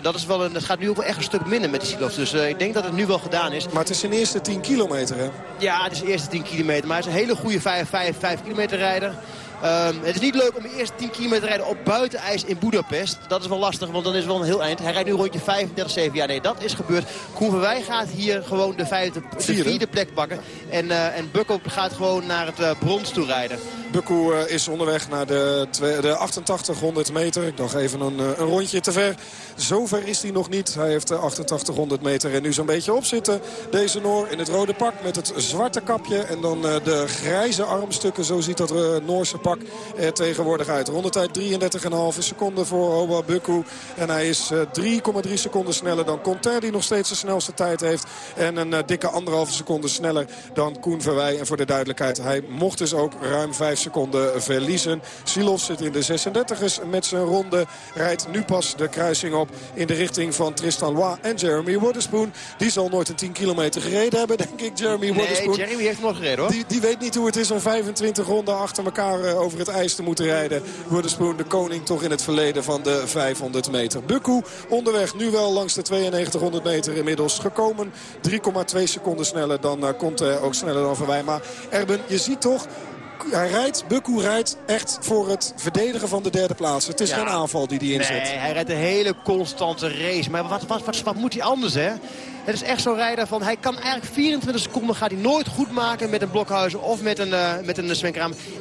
dat, is wel een, dat gaat nu ook wel echt een stuk minder met die Silos. Dus ik denk dat het nu wel gedaan is. Het is zijn eerste 10 kilometer, hè? Ja, het is de eerste 10 kilometer. Maar hij is een hele goede 5, 5, 5 kilometer rijder. Ehm, het is niet leuk om de eerste 10 kilometer te rijden op buitenijs in Budapest. Dat is wel lastig, want dan is het wel een heel eind. Hij rijdt nu rondje 35, 7 jaar. Nee, dat is gebeurd. Koen Verwij gaat hier gewoon de, vijfde, de vierde plek pakken. En, uh, en Bukko gaat gewoon naar het uh, brons toe rijden. Bukko uh, is onderweg naar de, de 8800 meter. Ik dacht even een, een rondje te ver. Zover is hij nog niet. Hij heeft de 8800 meter en nu zo'n beetje op zitten. Deze Noor in het rode pak met het zwarte kapje. En dan de grijze armstukken. Zo ziet dat Noorse pak er tegenwoordig uit. Rondetijd 33,5 seconden voor Oba Bukku. En hij is 3,3 seconden sneller dan Conter die nog steeds de snelste tijd heeft. En een dikke anderhalve seconde sneller dan Koen Verwij. En voor de duidelijkheid, hij mocht dus ook ruim 5 seconden verliezen. Silov zit in de 36ers met zijn ronde. Rijdt nu pas de kruising op in de richting van Tristan Loy en Jeremy Waterspoon. Die zal nooit een 10 kilometer gereden hebben, denk ik. Jeremy Waterspoon. Nee, Jeremy heeft nog gereden hoor. Die, die weet niet hoe het is om 25 ronden achter elkaar over het ijs te moeten rijden. Waterspoon de koning toch in het verleden van de 500 meter. Bukku onderweg nu wel langs de 9200 meter inmiddels gekomen. 3,2 seconden sneller dan uh, komt uh, ook sneller dan Verwij. Maar Erben, je ziet toch hij rijdt, Bukku rijdt echt voor het verdedigen van de derde plaats. Het is Ja. geen aanval die hij inzet. Nee, hij rijdt een hele constante race. Maar wat, wat, wat, wat moet hij anders, hè? Het is echt zo'n rijder van... Hij kan eigenlijk 24 seconden gaat hij nooit goed maken met een Blokhuizen of met een, eh met een.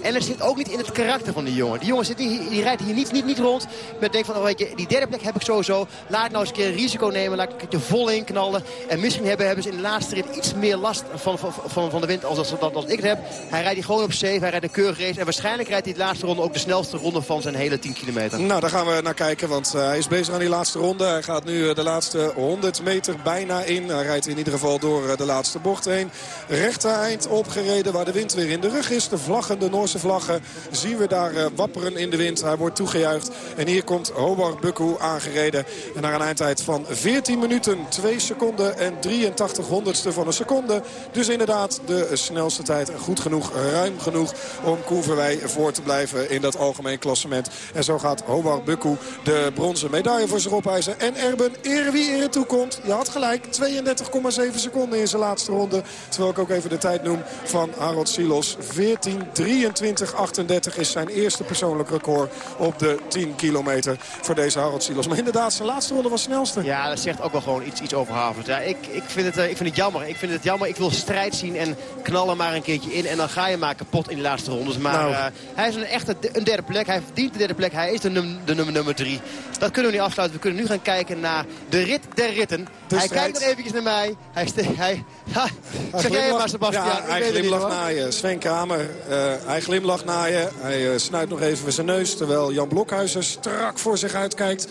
En het zit ook niet in het karakter van die jongen. Die jongen zit, die, die rijdt hier niet, niet, niet rond met denk van... Oh, weet die derde plek heb ik sowieso. Laat nou eens een keer een risico nemen. Laat ik er vol in knallen. En misschien hebben, hebben ze in de laatste rit iets meer last van, van, van, van de wind als, als, als, ik het heb. Hij rijdt hier gewoon op safe. Hij rijdt een keurige race. En waarschijnlijk rijdt hij de laatste ronde ook de snelste ronde van zijn hele 10 kilometer. Nou, daar gaan we naar kijken, want eh, hij is bezig aan die laatste ronde. Hij gaat nu eh, de laatste 100 meter bijna in. Hij rijdt in ieder geval door eh, de laatste bocht heen. Rechter eind opgereden waar de wind weer in de rug is. De vlaggen, de Noorse vlaggen, zien we daar eh, wapperen in de wind. Hij wordt toegejuicht. En hier komt Hobart Bukku aangereden. En naar een eindtijd van 14 minuten, 2 seconden en 83 honderdste van een seconde. Dus inderdaad de snelste tijd. Goed genoeg, ruim genoeg om Koen Verwij voor te blijven in dat algemeen klassement. En zo gaat Hobart Bukku de bronzen medaille voor zich opeisen. En Erben, eer wie eer toe komt. Je had gelijk, 32,7 seconden in zijn laatste ronde. Terwijl ik ook even de tijd noem van Harold Silos. 14, 23, 38 is zijn eerste persoonlijk record op de 10 kilometer voor deze Harold Silos. Maar inderdaad, zijn laatste ronde was snelste. Ja, dat zegt ook wel gewoon iets, iets over Havert. Ja, ik, ik, vind het, eh, ik vind het jammer. Ik vind het jammer. Ik wil strijd zien en knallen maar een keertje in. En dan ga je maar kapot in de laatste rondes. Maar Nou. eh, hij is een echte een derde plek. Hij verdient de derde plek. Hij is de, num de nummer, nummer drie. Dat kunnen we niet afsluiten. We kunnen nu gaan kijken naar de rit der ritten. hij strijd. kijkt nog eventjes naar mij. Hij, hij, Hij zeg jij maar, Sebastian. Ja, hij glimlacht naar je. Sven Kramer, eh, hij glimlacht naar je. Hij eh, snuit nog even zijn neus. Terwijl Jan Blokhuizen strak voor zich uitkijkt.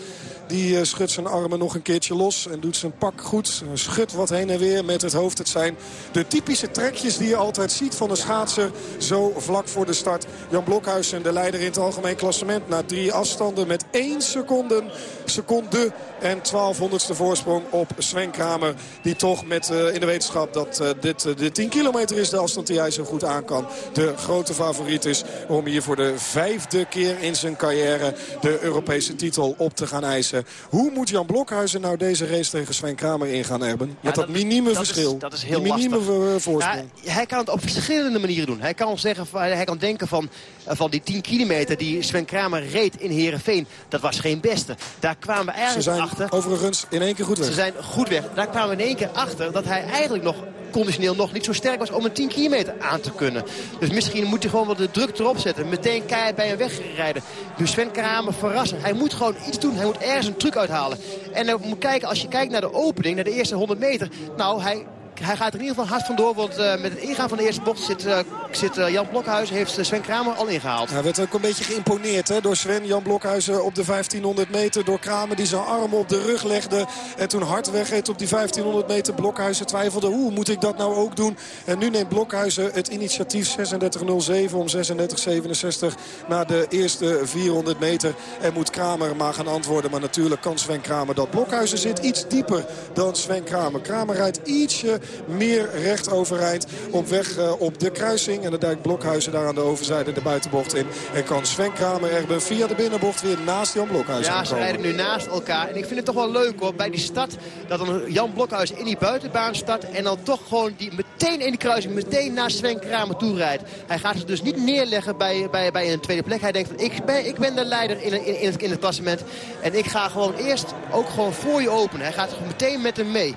Die eh, schudt zijn armen nog een keertje los en doet zijn pak goed. Hij Schudt wat heen en weer met het hoofd. Het zijn de typische trekjes die je altijd ziet van een schaatser. Zo vlak voor de start. Jan Blokhuizen, de leider in het algemeen klassement. Na drie afstanden met één seconde, seconde en 1200ste voorsprong op Sven Kramer. Die toch met eh, in de wetenschap dat eh, dit eh, de 10 kilometer is de afstand die hij zo goed aan kan. De grote favoriet is om hier voor de vijfde keer in zijn carrière de Europese titel op te gaan eisen. Hoe moet Jan Blokhuizen nou deze race tegen Sven Kramer ingaan, Erben? Met Ja, dat, is- minieme dat is- verschil. dat is heel die minieme lastig. eh, voorsprong. Ja, hij kan het op verschillende manieren doen. Hij kan, zeggen, hij kan denken van, eh, van die 10 kilometer die Sven Kramer reed in Heerenveen. Dat was geen beste. Daar kwamen we Ze eigenlijk zijn achter. overigens in één keer goed weg. Ze zijn goed weg. Daar kwamen we in één keer achter dat hij eigenlijk nog conditioneel nog niet zo sterk was om een 10 kilometer aan te kunnen. Dus misschien moet hij gewoon wat de druk erop zetten. Meteen keihard bij hem wegrijden. Dus Sven Kramer verrassen. Hij moet gewoon iets doen. Hij moet ergens een truc uithalen. En dan moet kijken, als je kijkt naar de opening, naar de eerste 100 meter. Nou, hij... Hij gaat er in ieder geval hard vandoor, want eh, met het ingaan van de eerste bocht zit, eh, zit eh, Jan Blokhuis, heeft Sven Kramer al ingehaald. Hij werd ook een beetje geïmponeerd hè, door Sven Jan Blokhuizen op de 1500 meter. Door Kramer die zijn arm op de rug legde. En toen hard wegreed op die 1500 meter. Blokhuizen twijfelde, hoe moet ik dat nou ook doen? En nu neemt Blokhuizen het initiatief 36.07 om 36.67 na de eerste 400 meter. En moet Kramer maar gaan antwoorden. Maar natuurlijk kan Sven Kramer dat. Blokhuizen zit iets dieper dan Sven Kramer. Kramer rijdt ietsje meer recht overeind op weg op de kruising. En de dijk Blokhuizen daar aan de overzijde de buitenbocht in. En kan Sven Kramer er via de binnenbocht weer naast Jan Blokhuizen Ja, ze rijden nu naast elkaar. En ik vind het toch wel leuk hoor, bij die start, dat dan Jan Blokhuizen in die buitenbaan start. En dan toch gewoon die, meteen in die kruising, meteen naar Sven Kramer toe rijdt. Hij gaat het dus niet neerleggen bij, bij, bij een tweede plek. Hij denkt, van, ik, ben, ik ben de leider in, in, in, het, in het klassement. En ik ga gewoon eerst ook gewoon voor je openen. Hij gaat meteen met hem mee.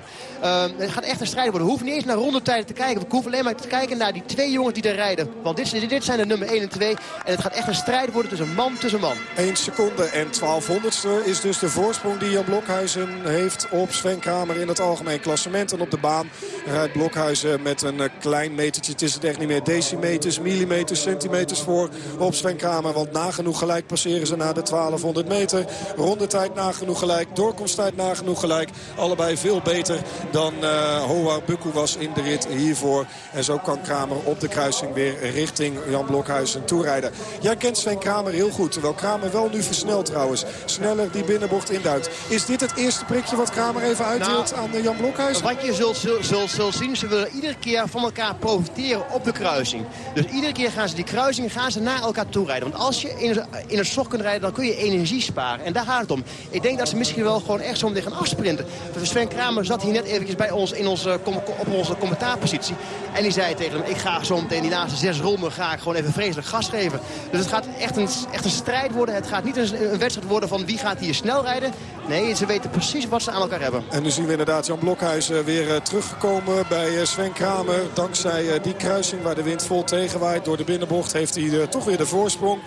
Het gaat echt een strijd worden. We hoeven niet eens naar rondetijden te kijken. We hoeven alleen maar te kijken naar die twee jongens die er rijden. Want dit, dit zijn de nummer 1 en 2. En het gaat echt een strijd worden tussen man tussen man. 1 seconde en 1200ste is dus de voorsprong die Jan Blokhuizen heeft op Sven Kramer in het algemeen klassement. En op de baan rijdt Blokhuizen met een eh, klein metertje. Het is het echt niet meer decimeters, millimeters, centimeters voor op Sven Kramer. Want nagenoeg gelijk passeren ze na de 1200 meter. Rondetijd nagenoeg gelijk, doorkomsttijd nagenoeg gelijk. Allebei veel beter dan uh, Hoa Bukku was in de rit hiervoor. En zo kan Kramer op de kruising weer richting Jan Blokhuizen toerijden. Jij kent Sven Kramer heel goed. Terwijl Kramer wel nu versnelt trouwens. Sneller die binnenbocht induikt. Is dit het eerste prikje wat Kramer even uitdeelt nou, aan Jan Blokhuizen? Wat je zult, zult, zult, zien, ze willen iedere keer van elkaar profiteren op de kruising. Dus iedere keer gaan ze die kruising gaan ze naar elkaar toe rijden. Want als je in, in een sok kunt rijden, dan kun je energie sparen. En daar gaat het om. Ik denk dat ze misschien wel gewoon echt zo meteen gaan afsprinten. Sven Kramer zat hier net eventjes bij ons, in onze, op onze commentaarpositie. En die zei tegen hem, ik ga zo meteen die laatste zes ronden ga ik gewoon even vreselijk gas geven. Dus het gaat echt een, echt een strijd worden. Het gaat niet een, een wedstrijd worden van wie gaat hier snel rijden. Nee, ze weten precies wat ze aan elkaar hebben. En nu zien we inderdaad Jan Blokhuis weer eh, teruggekomen bij eh, Sven Kramer. Dankzij eh, die kruising waar de wind vol tegenwaait door de binnenbocht heeft hij toch weer de voorsprong.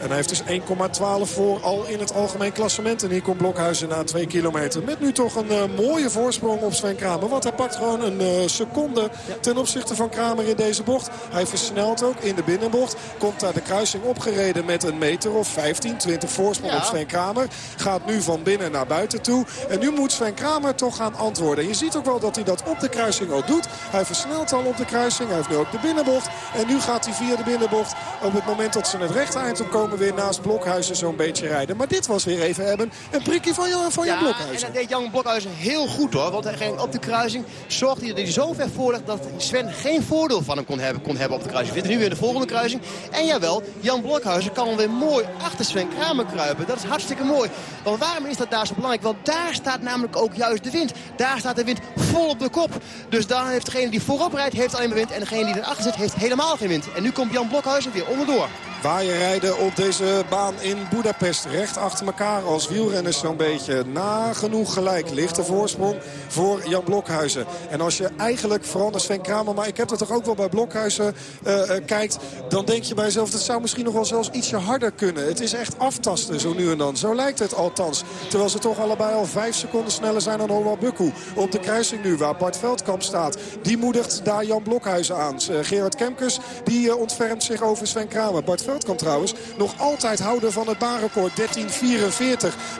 En hij heeft dus 1,12 voor al in het algemeen klassement. En hier komt Blokhuizen na 2 kilometer. Met nu toch een uh, mooie voorsprong op Sven Kramer. Want hij pakt gewoon een uh, seconde ten opzichte van Kramer in deze bocht. Hij versnelt ook in de binnenbocht. Komt daar de kruising opgereden met een meter of 15, 20 voorsprong op Sven Kramer. Gaat nu van binnen naar buiten toe. En nu moet Sven Kramer toch gaan antwoorden. En je ziet ook wel dat hij dat op de kruising al doet. Hij versnelt al op de kruising. Hij heeft nu ook de binnenbocht. En nu gaat hij via de binnenbocht op het moment dat ze het rechte eind op komen weer naast Blokhuizen zo'n beetje rijden. Maar dit was weer even hebben een prikje van, Jan, van ja, Blokhuizen. en dat deed Jan Blokhuizen heel goed hoor. Want hij ging op de kruising zorgde hij dat hij zo ver voor dat Sven geen voordeel van hem kon hebben, kon hebben op de kruising. We zitten nu weer in de volgende kruising. En jawel, Jan Blokhuizen kan weer mooi achter Sven Kramer kruipen. Dat is hartstikke mooi. Want waarom is dat daar zo belangrijk? Want daar staat namelijk ook juist de wind. Daar staat de wind vol op de kop. Dus daar heeft degene die voorop rijdt, heeft alleen maar wind. En degene die erachter zit, heeft helemaal geen wind. En nu komt Jan Blokhuizen weer onderdoor. Waaien rijden op deze baan in Budapest. Recht achter elkaar als wielrenners zo'n beetje. Nagenoeg gelijk ligt de voorsprong voor Jan Blokhuizen. En als je eigenlijk, vooral naar Sven Kramer... maar ik heb dat toch ook wel bij Blokhuizen uh, uh, kijkt... dan denk je bij jezelf, dat zou misschien nog wel zelfs ietsje harder kunnen. Het is echt aftasten zo nu en dan. Zo lijkt het althans. Terwijl ze toch allebei al vijf seconden sneller zijn dan Howard Bukku. Op de kruising nu, waar Bart Veldkamp staat. Die moedigt daar Jan Blokhuizen aan. Uh, Gerard Kemkes, die ontfermt zich over Sven Kramer. Bart Veldkamp trouwens nog altijd houden van het baanrecord 13.44.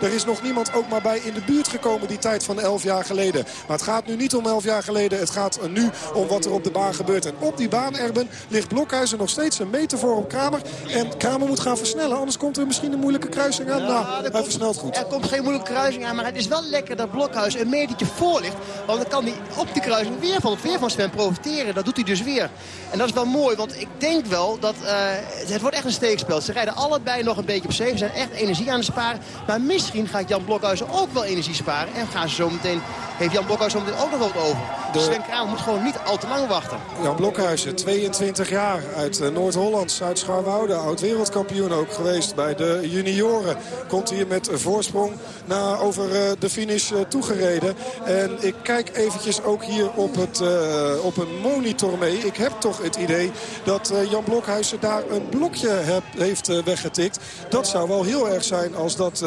Er is nog niemand ook maar bij in de buurt gekomen die tijd van 11 jaar geleden. Maar het gaat nu niet om 11 jaar geleden. Het gaat nu om wat er op de baan gebeurt. En op die baan, Erben, ligt Blokhuizen nog steeds een meter voor op Kramer. En Kramer moet gaan versnellen, anders komt er misschien een moeilijke kruising aan. nou, hij versnelt goed. Er komt geen moeilijke kruising aan, maar het is wel lekker dat Blokhuizen een metertje voor ligt. Want dan kan hij op die kruising weer van, weer van Sven profiteren. Dat doet hij dus weer. En dat is wel mooi, want ik denk wel dat uh, het wordt echt een steekspel. Ze rijden allebei nog een beetje op zee. Ze zijn echt energie aan het sparen. Maar misschien gaat Jan Blokhuizen ook wel energie sparen. En gaan ze zo meteen, heeft Jan Blokhuizen zo meteen ook nog wat over. De... Sven Kramer moet gewoon niet al te lang wachten. Jan Blokhuizen, 22 jaar uit uh, Noord-Holland, Zuid-Scharwoude. Oud-wereldkampioen ook geweest bij de junioren. Komt hier met voorsprong na over uh, de finish uh, toegereden. En ik kijk eventjes ook hier op, het, op een monitor mee. Ik heb toch het idee dat Jan Blokhuizen daar een blokje heb, heeft weggetikt. Dat zou wel heel erg zijn als dat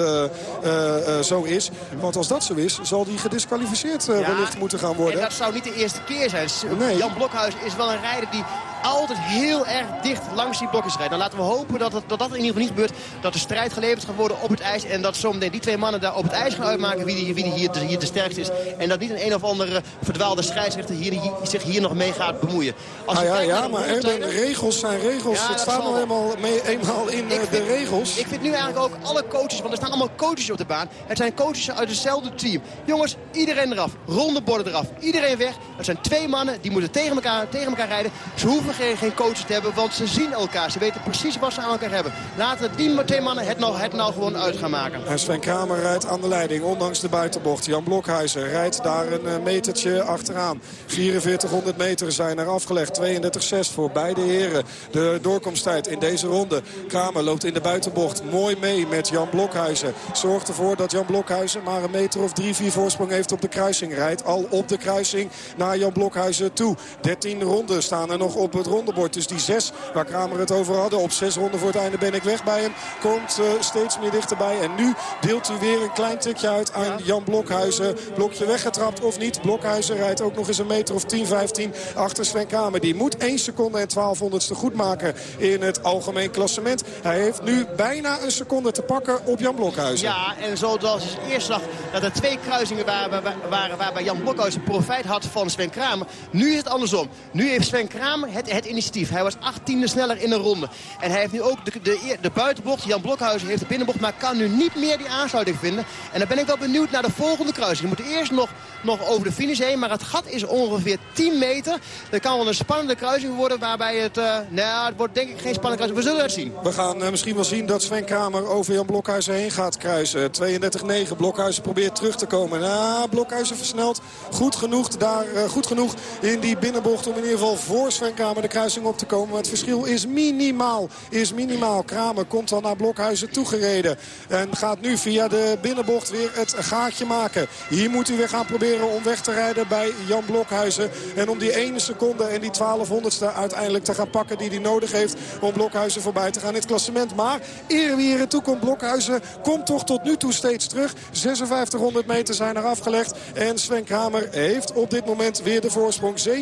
zo is. Want als dat zo is, zal die gedisqualificeerd wellicht moeten gaan worden. En dat zou niet de eerste keer zijn. Nee. Jan Blokhuis is wel een rijder die altijd heel erg dicht langs die blokjes rijdt. Dan laten we hopen dat, het, dat dat in ieder geval niet gebeurt. Dat de strijd geleverd gaat worden op het ijs. En dat zometeen die twee mannen daar op het ijs gaan uitmaken wie, die, wie die hier, hier de sterkste is. En dat niet een een of andere verdwaalde scheidsrechter hier, zich hier nog mee gaat bemoeien. Als ah, ja, ja, maar Erben, regels zijn regels. Ja, het staat eenmaal, mee, eenmaal in ik de regels. Ik vind nu eigenlijk ook alle coaches, want er staan allemaal coaches op de baan. Het zijn coaches uit hetzelfde team. Jongens, iedereen eraf. Ronde borden eraf. Iedereen weg. Het zijn twee mannen die moeten tegen elkaar, tegen elkaar rijden. Ze hoeven geen, geen coaches te hebben, want ze zien elkaar. Ze weten precies wat ze aan elkaar hebben. Laten die twee mannen het nou, het nou gewoon uit gaan maken. En Sven Kramer rijdt aan de leiding, ondanks de buitenbocht. Jan Blokhuizen rijdt daar een eh, metertje achteraan. 4400 meter zijn er afgelegd. 32-6 voor beide heren. De doorkomsttijd in deze ronde. Kramer loopt in de buitenbocht mooi mee met Jan Blokhuizen. Zorgt ervoor dat Jan Blokhuizen maar een meter of 3-4 voorsprong heeft op de kruising. Rijdt al op de kruising naar Jan Blokhuizen toe. 13 ronden staan er nog op het rondebord. Dus die 6 waar Kramer het over hadden. Op 6 ronden voor het einde ben ik weg bij hem. Komt uh, steeds meer dichterbij. En nu deelt hij weer een klein tikje uit aan Jan Blokhuizen. Blokje weggetrapt of niet. Blokhuizen rijdt ook nog eens een meter of 10, 15 achter Sven Kramer. Die moet 1 seconde en 1200ste goed maken in het algemeen klassement. Hij heeft nu bijna een seconde te pakken op Jan Blokhuizen. Ja, en zoals je eerst zag dat er twee kruisingen waren, waren waarbij Jan Blokhuizen profijt had van Sven Kramer. Nu is het andersom. Nu heeft Sven Kramer het, het initiatief. Hij was 18e sneller in een ronde. En hij heeft nu ook de, de, de buitenbocht. Jan Blokhuizen heeft de binnenbocht, maar kan nu niet meer die aansluiting vinden. En dan ben ik wel benieuwd naar de volgende kruising. We moeten eerst nog, nog over de finish heen, maar het gat is ongeveer 10 meter. Dat kan wel een spannende kruising worden waarbij het... Uh, nou, het wordt denk ik geen spannende kruising. We zullen het zien. We gaan uh, misschien wel zien dat Sven Kramer over Jan Blokhuizen heen gaat kruisen. 32-9. Blokhuizen probeert terug te komen. Nou, Blokhuizen versnelt goed genoeg, daar, uh, goed genoeg in die binnenbocht... om in ieder geval voor Sven Kramer de kruising op te komen. Maar het verschil is minimaal. Is minimaal. Kramer komt dan naar Blokhuizen toegereden. En gaat nu via de binnenbocht weer het gaatje maken. Hier moet hij weer gaan proberen om weg te rijden bij Jan Blokhuizen. En om die ene seconde en die 1200ste uiteindelijk te gaan pakken die hij nodig heeft om Blokhuizen voorbij te gaan in het klassement. Maar eer wie hier toe komt, Blokhuizen komt toch tot nu toe steeds terug. 5600 meter zijn er afgelegd. En Sven Kramer heeft op dit moment weer de voorsprong. 7.44.05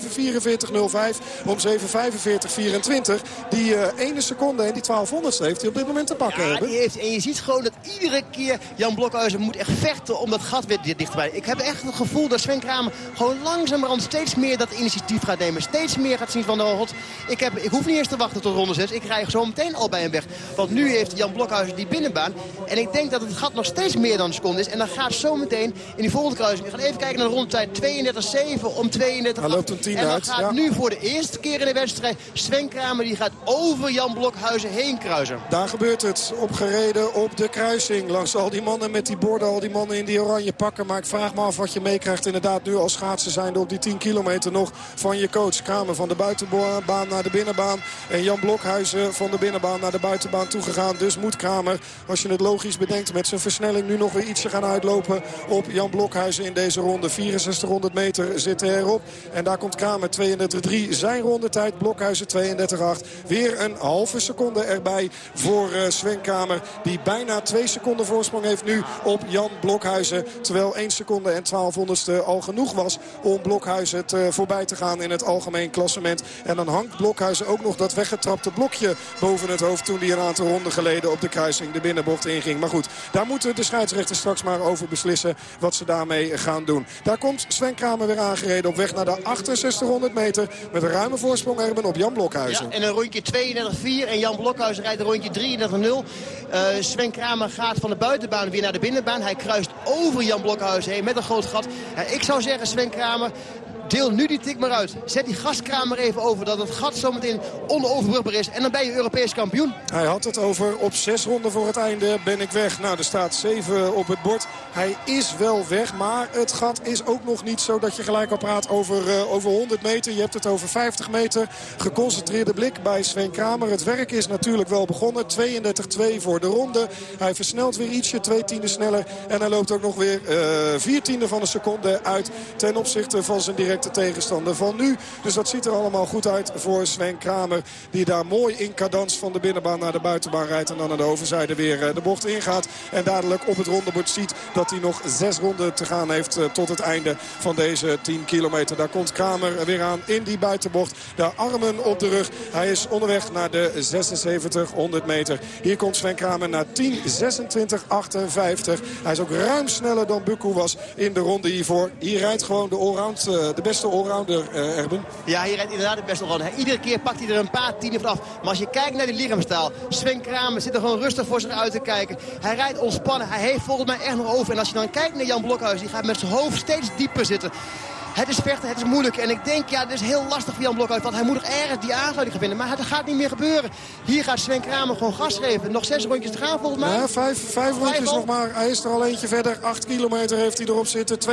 om 7.45.24. Die uh, ene seconde en die 1200ste heeft hij op dit moment te pakken. Ja, die heeft, en je ziet gewoon dat iedere keer Jan Blokhuizen moet echt vechten om dat gat weer dichterbij. Ik heb echt het gevoel dat Sven Kramer gewoon langzamerhand steeds meer dat initiatief gaat nemen. Steeds meer gaat zien van, oh god, ik, heb, ik hoef niet eerst te wachten tot ronde 6. Ik rij zo meteen al bij hem weg. Want nu heeft Jan Blokhuizen die binnenbaan. En ik denk dat het gat nog steeds meer dan een seconde is. En dan gaat zo meteen in die volgende kruising. We gaan even kijken naar de rondetijd. 32-7 om 32 Hij loopt een 10 En dan gaat ja. nu voor de eerste keer in de wedstrijd Sven Kramer. Die gaat over Jan Blokhuizen heen kruisen. Daar gebeurt het. Opgereden op de kruising. Langs al die mannen met die borden. Al die mannen in die oranje pakken. Maar ik vraag me af wat je meekrijgt inderdaad nu als schaatsen zijnde op die 10 kilometer nog van je coach. Kramer van de buitenbaan naar de binnenbaan. En Jan Blokhuizen van de binnenbaan naar de buitenbaan toegegaan. Dus moet Kramer, als je het logisch bedenkt, met zijn versnelling nu nog weer ietsje gaan uitlopen op Jan Blokhuizen in deze ronde. 6400 meter zitten erop. En daar komt Kramer 32-3. Zijn rondetijd. Blokhuizen 32-8. Weer een halve seconde erbij voor uh, Sven Kramer. Die bijna twee seconden voorsprong heeft nu op Jan Blokhuizen. Terwijl 1 seconde en 1200ste al genoeg was om Blokhuizen te, voorbij te gaan in het algemeen klassement. En dan hangt Blokhuizen ook nog dat weggetrapte blokje boven het hoofd toen hij een aantal ronden geleden op de kruising de binnenbocht inging. Maar goed, daar moeten de scheidsrechters straks maar over beslissen wat ze daarmee gaan doen. Daar komt Sven Kramer weer aangereden op weg naar de 6800 meter met een ruime voorsprong Op Jan Blokhuizen. Ja, en een rondje 32-4 en Jan Blokhuizen rijdt een rondje 33-0. Uh, Sven Kramer gaat van de buitenbaan weer naar de binnenbaan. Hij kruist over Jan Blokhuizen heen met een groot gat. Ik zou zeggen Sven Kramer, Deel nu die tik maar uit. Zet die gaskraan maar even over dat het gat zometeen onoverbrugbaar is. En dan ben je Europees kampioen. Hij had het over op zes ronden voor het einde ben ik weg. Nou, er staat 7 op het bord. Hij is wel weg, maar het gat is ook nog niet zo dat je gelijk al praat over, uh, over 100 meter. Je hebt het over 50 meter. Geconcentreerde blik bij Sven Kramer. Het werk is natuurlijk wel begonnen. 32-2 voor de ronde. Hij versnelt weer ietsje, twee tienden sneller. En hij loopt ook nog weer uh, vier tienden van een seconde uit ten opzichte van zijn directeur directe tegenstander van nu. Dus dat ziet er allemaal goed uit voor Sven Kramer. Die daar mooi in cadans van de binnenbaan naar de buitenbaan rijdt. En dan aan de overzijde weer de bocht ingaat. En dadelijk op het rondebord ziet dat hij nog zes ronden te gaan heeft tot het einde van deze 10 kilometer. Daar komt Kramer weer aan in die buitenbocht. De armen op de rug. Hij is onderweg naar de 7600 meter. Hier komt Sven Kramer naar 10, 26, 58. Hij is ook ruim sneller dan Bukku was in de ronde hiervoor. Hier rijdt gewoon de, allround, eh, beste allrounder, uh, Erben. Ja, hier rijdt inderdaad de beste allrounder. Iedere keer pakt hij er een paar tienen vanaf. Maar als je kijkt naar die lichaamstaal. Sven Kramer zit er gewoon rustig voor zich uit te kijken. Hij rijdt ontspannen. Hij heeft volgens mij echt nog over. En als je dan kijkt naar Jan Blokhuis. Die gaat met zijn hoofd steeds dieper zitten. Het is vechten, het is moeilijk. En ik denk, ja, het is heel lastig voor Jan Blokhuis. Want hij moet nog ergens die aansluiting gaan vinden. Maar dat gaat niet meer gebeuren. Hier gaat Sven Kramer gewoon gas geven. Nog zes rondjes te gaan volgens mij. Ja, vijf, vijf rondjes nog maar. Hij is er al eentje verder. Acht kilometer heeft hij erop zitten. 32-6.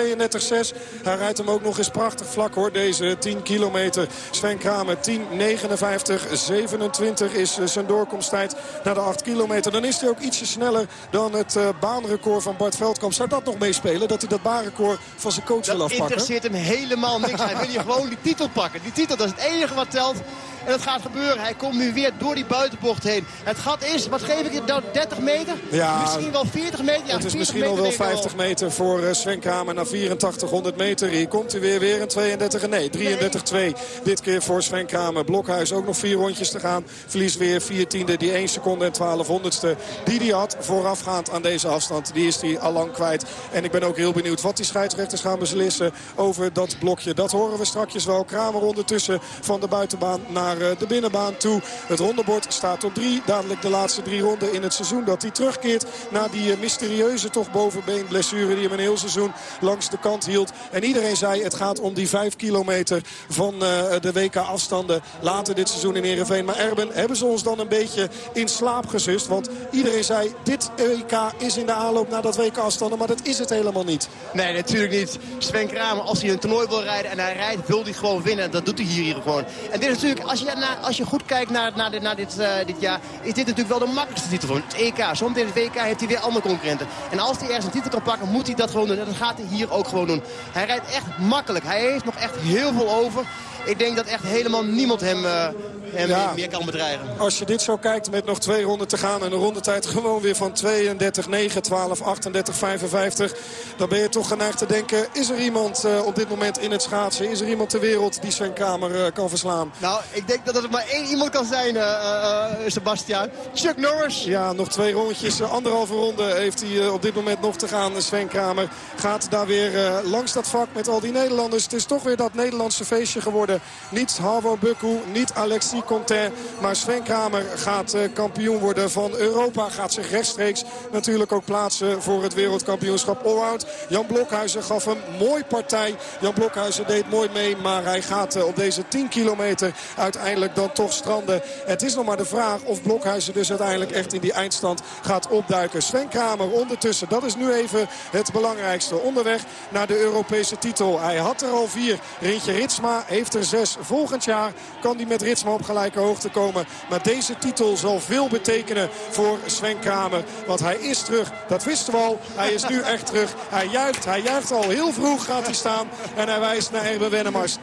Hij rijdt hem ook nog eens prachtig vlak hoor. Deze 10 kilometer. Sven Kramer 10, 59, 27 is eh, zijn doorkomsttijd naar de 8 kilometer. Dan is hij ook ietsje sneller dan het uh, baanrecord van Bart Veldkamp. Zou dat nog meespelen? Dat hij dat baanrecord van zijn coach wil afpakken? Dat interesseert hem helemaal niks. Hij wil hier gewoon die titel pakken. Die titel, dat is het enige wat telt. En dat gaat gebeuren. Hij komt nu weer door die buitenbocht heen. Het gat is, wat geef ik je, 30 meter? Ja, misschien wel 40 meter? Ja, het is misschien al wel 50 meter voor Sven Kramer naar 8400 meter. Hier komt hij weer, weer een 32, nee, 33-2. Dit keer voor Sven Kramer. Blokhuis ook nog vier rondjes te gaan. Verlies weer 14e, die 1 seconde en 12 honderdste die hij had voorafgaand aan deze afstand. Die is hij al lang kwijt. En ik ben ook heel benieuwd wat die scheidsrechters gaan beslissen over dat blokje. Dat horen we straks wel. Kramer ondertussen van de buitenbaan naar eh, de binnenbaan toe. Het rondebord staat op drie. Dadelijk de laatste drie ronden in het seizoen dat hij terugkeert. Na die eh, mysterieuze toch bovenbeenblessure die hem een heel seizoen langs de kant hield. En iedereen zei het gaat om die vijf kilometer van eh, de WK afstanden later dit seizoen in Ereveen. Maar Erben, hebben ze ons dan een beetje in slaap gezust? Want iedereen zei dit WK is in de aanloop naar dat WK afstanden. Maar dat is het helemaal niet. Nee, natuurlijk niet. Sven Kramer, als hij een toernooi wil rijden en hij rijdt, wil hij gewoon winnen. Dat doet hij hier, hier gewoon. En dit is natuurlijk, als je, als je goed kijkt naar, naar, naar dit, uh, dit jaar... is dit natuurlijk wel de makkelijkste titel van het EK. Zometeen het WK heeft hij weer andere concurrenten. En als hij ergens een titel kan pakken, moet hij dat gewoon doen. En dat gaat hij hier ook gewoon doen. Hij rijdt echt makkelijk. Hij heeft nog echt heel veel over. Ik denk dat echt helemaal niemand hem, uh, hem meer kan bedreigen. Als je dit zo kijkt met nog twee ronden te gaan... en een rondetijd gewoon weer van 32, 9, 12, 38, 55... dan ben je toch geneigd te denken... is er iemand uh, op dit moment in het schaatsen? Is er iemand ter wereld die zijn kamer uh, kan verslaan? Nou, ik denk dat het maar één iemand kan zijn, Sebastian. Chuck Norris. Ja, nog twee rondjes. Anderhalve ronde heeft hij op dit moment nog te gaan. Sven Kramer gaat daar weer langs dat vak met al die Nederlanders. Het is toch weer dat Nederlandse feestje geworden niet Harvo Bukku, niet Alexis Contain. Maar Sven Kramer gaat eh, kampioen worden van Europa. Gaat zich rechtstreeks natuurlijk ook plaatsen voor het wereldkampioenschap allround. Jan Blokhuizen gaf hem mooi partij. Jan Blokhuizen deed mooi mee. Maar hij gaat eh, op deze 10 kilometer uiteindelijk dan toch stranden. Het is nog maar de vraag of Blokhuizen dus uiteindelijk echt in die eindstand gaat opduiken. Sven Kramer ondertussen, dat is nu even het belangrijkste. Onderweg naar de Europese titel. Hij had er al vier. Rintje Ritsma heeft er zes. Volgend jaar kan hij met Ritsma op gelijke hoogte komen. Maar deze titel zal veel betekenen voor Sven Kramer. Want hij is terug. Dat wisten we al. Hij is nu echt terug. Hij juicht. Hij juicht al heel vroeg gaat hij staan. En hij wijst naar Erben Wennemars. 13.45.07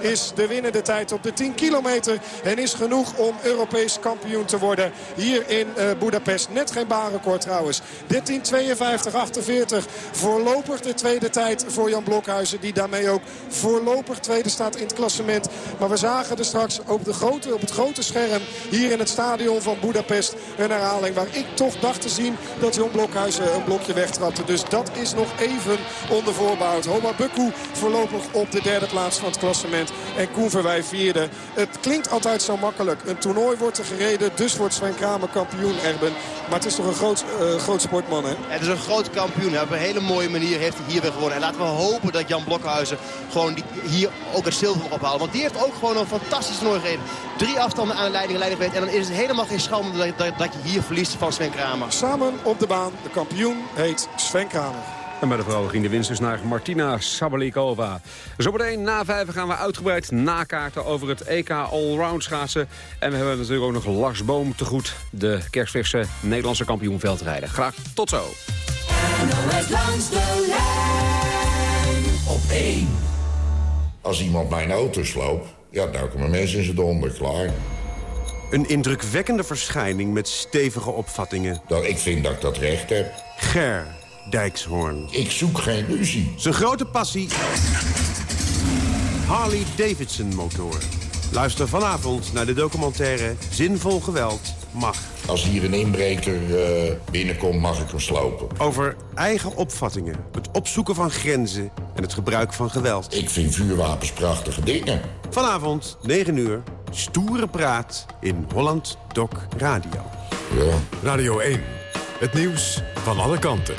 is de winnende tijd op de 10 kilometer. En is genoeg om Europees kampioen te worden. Hier in uh, Budapest. Net geen baanrecord trouwens. 13.52.48. Voorlopig de tweede tijd voor Jan Blokhuizen. Die daarmee ook voorlopig tweede staat in het klassement. Maar we zagen er straks op, de grote, op het grote scherm hier in het stadion van Budapest een herhaling. Waar ik toch dacht te zien dat Jon Blokhuizen een blokje wegtrapte. Dus dat is nog even onder voorbehoud. Homa Bukku voorlopig op de derde plaats van het klassement. En Koen Verwij vierde. Het klinkt altijd zo makkelijk. Een toernooi wordt er gereden, dus wordt Sven Kramer kampioen Erben. Maar het is toch een groot, uh, groot sportman, hè? Het is een groot kampioen. Op een hele mooie manier heeft hij hier weer gewonnen. En laten we hopen dat Jan Blokhuizen gewoon die, hier ook het zilver ophalen. Want die heeft ook gewoon een fantastisch toernooi gereden. Drie afstanden aan de leiding, leiding weet. En dan is het helemaal geen schande dat, dat, dat je hier verliest van Sven Kramer. Samen op de baan. De kampioen heet Sven Kramer. En bij de vrouwen ging de winst dus naar Martina Sabalikova. Zometeen na vijf gaan we uitgebreid nakaarten over het EK Allround schaatsen. En we hebben natuurlijk ook nog Lars Boom te goed. De kerstverse Nederlandse kampioen veldrijden. Graag tot zo. NOS langs de lijn op één. Als iemand mijn auto sloopt, ja, dan komen mensen in zijn donder, klaar. Een indrukwekkende verschijning met stevige opvattingen. Dat, ik vind dat ik dat recht heb. Ger Dijkshoorn. Ik zoek geen ruzie. Zijn grote passie... Harley Davidson motor. Luister vanavond naar de documentaire Zinvol Geweld mag. Als hier een inbreker uh, binnenkomt, mag ik hem slopen. Over eigen opvattingen, het opzoeken van grenzen en het gebruik van geweld. Ik vind vuurwapens prachtige dingen. Vanavond, 9 uur, stoere praat in Holland Doc Radio. Ja. Radio 1, het nieuws van alle kanten.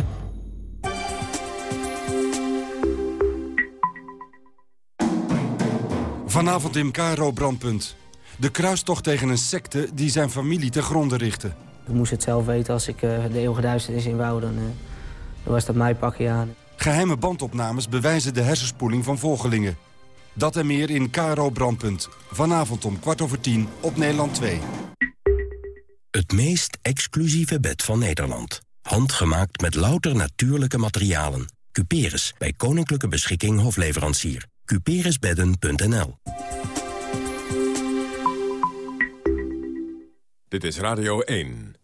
Vanavond in Karo Brandpunt. De kruistocht tegen een secte die zijn familie te gronde richtte. Ik moest het zelf weten als ik uh, de eeuwige duisternis in wou. Dan, uh, dan was dat mij pakje aan. Geheime bandopnames bewijzen de hersenspoeling van volgelingen. Dat en meer in Karo Brandpunt. Vanavond om kwart over tien op Nederland 2. Het meest exclusieve bed van Nederland. Handgemaakt met louter natuurlijke materialen. Cuperus, bij Koninklijke Beschikking Hofleverancier. Cuperusbedden.nl Dit is Radio 1.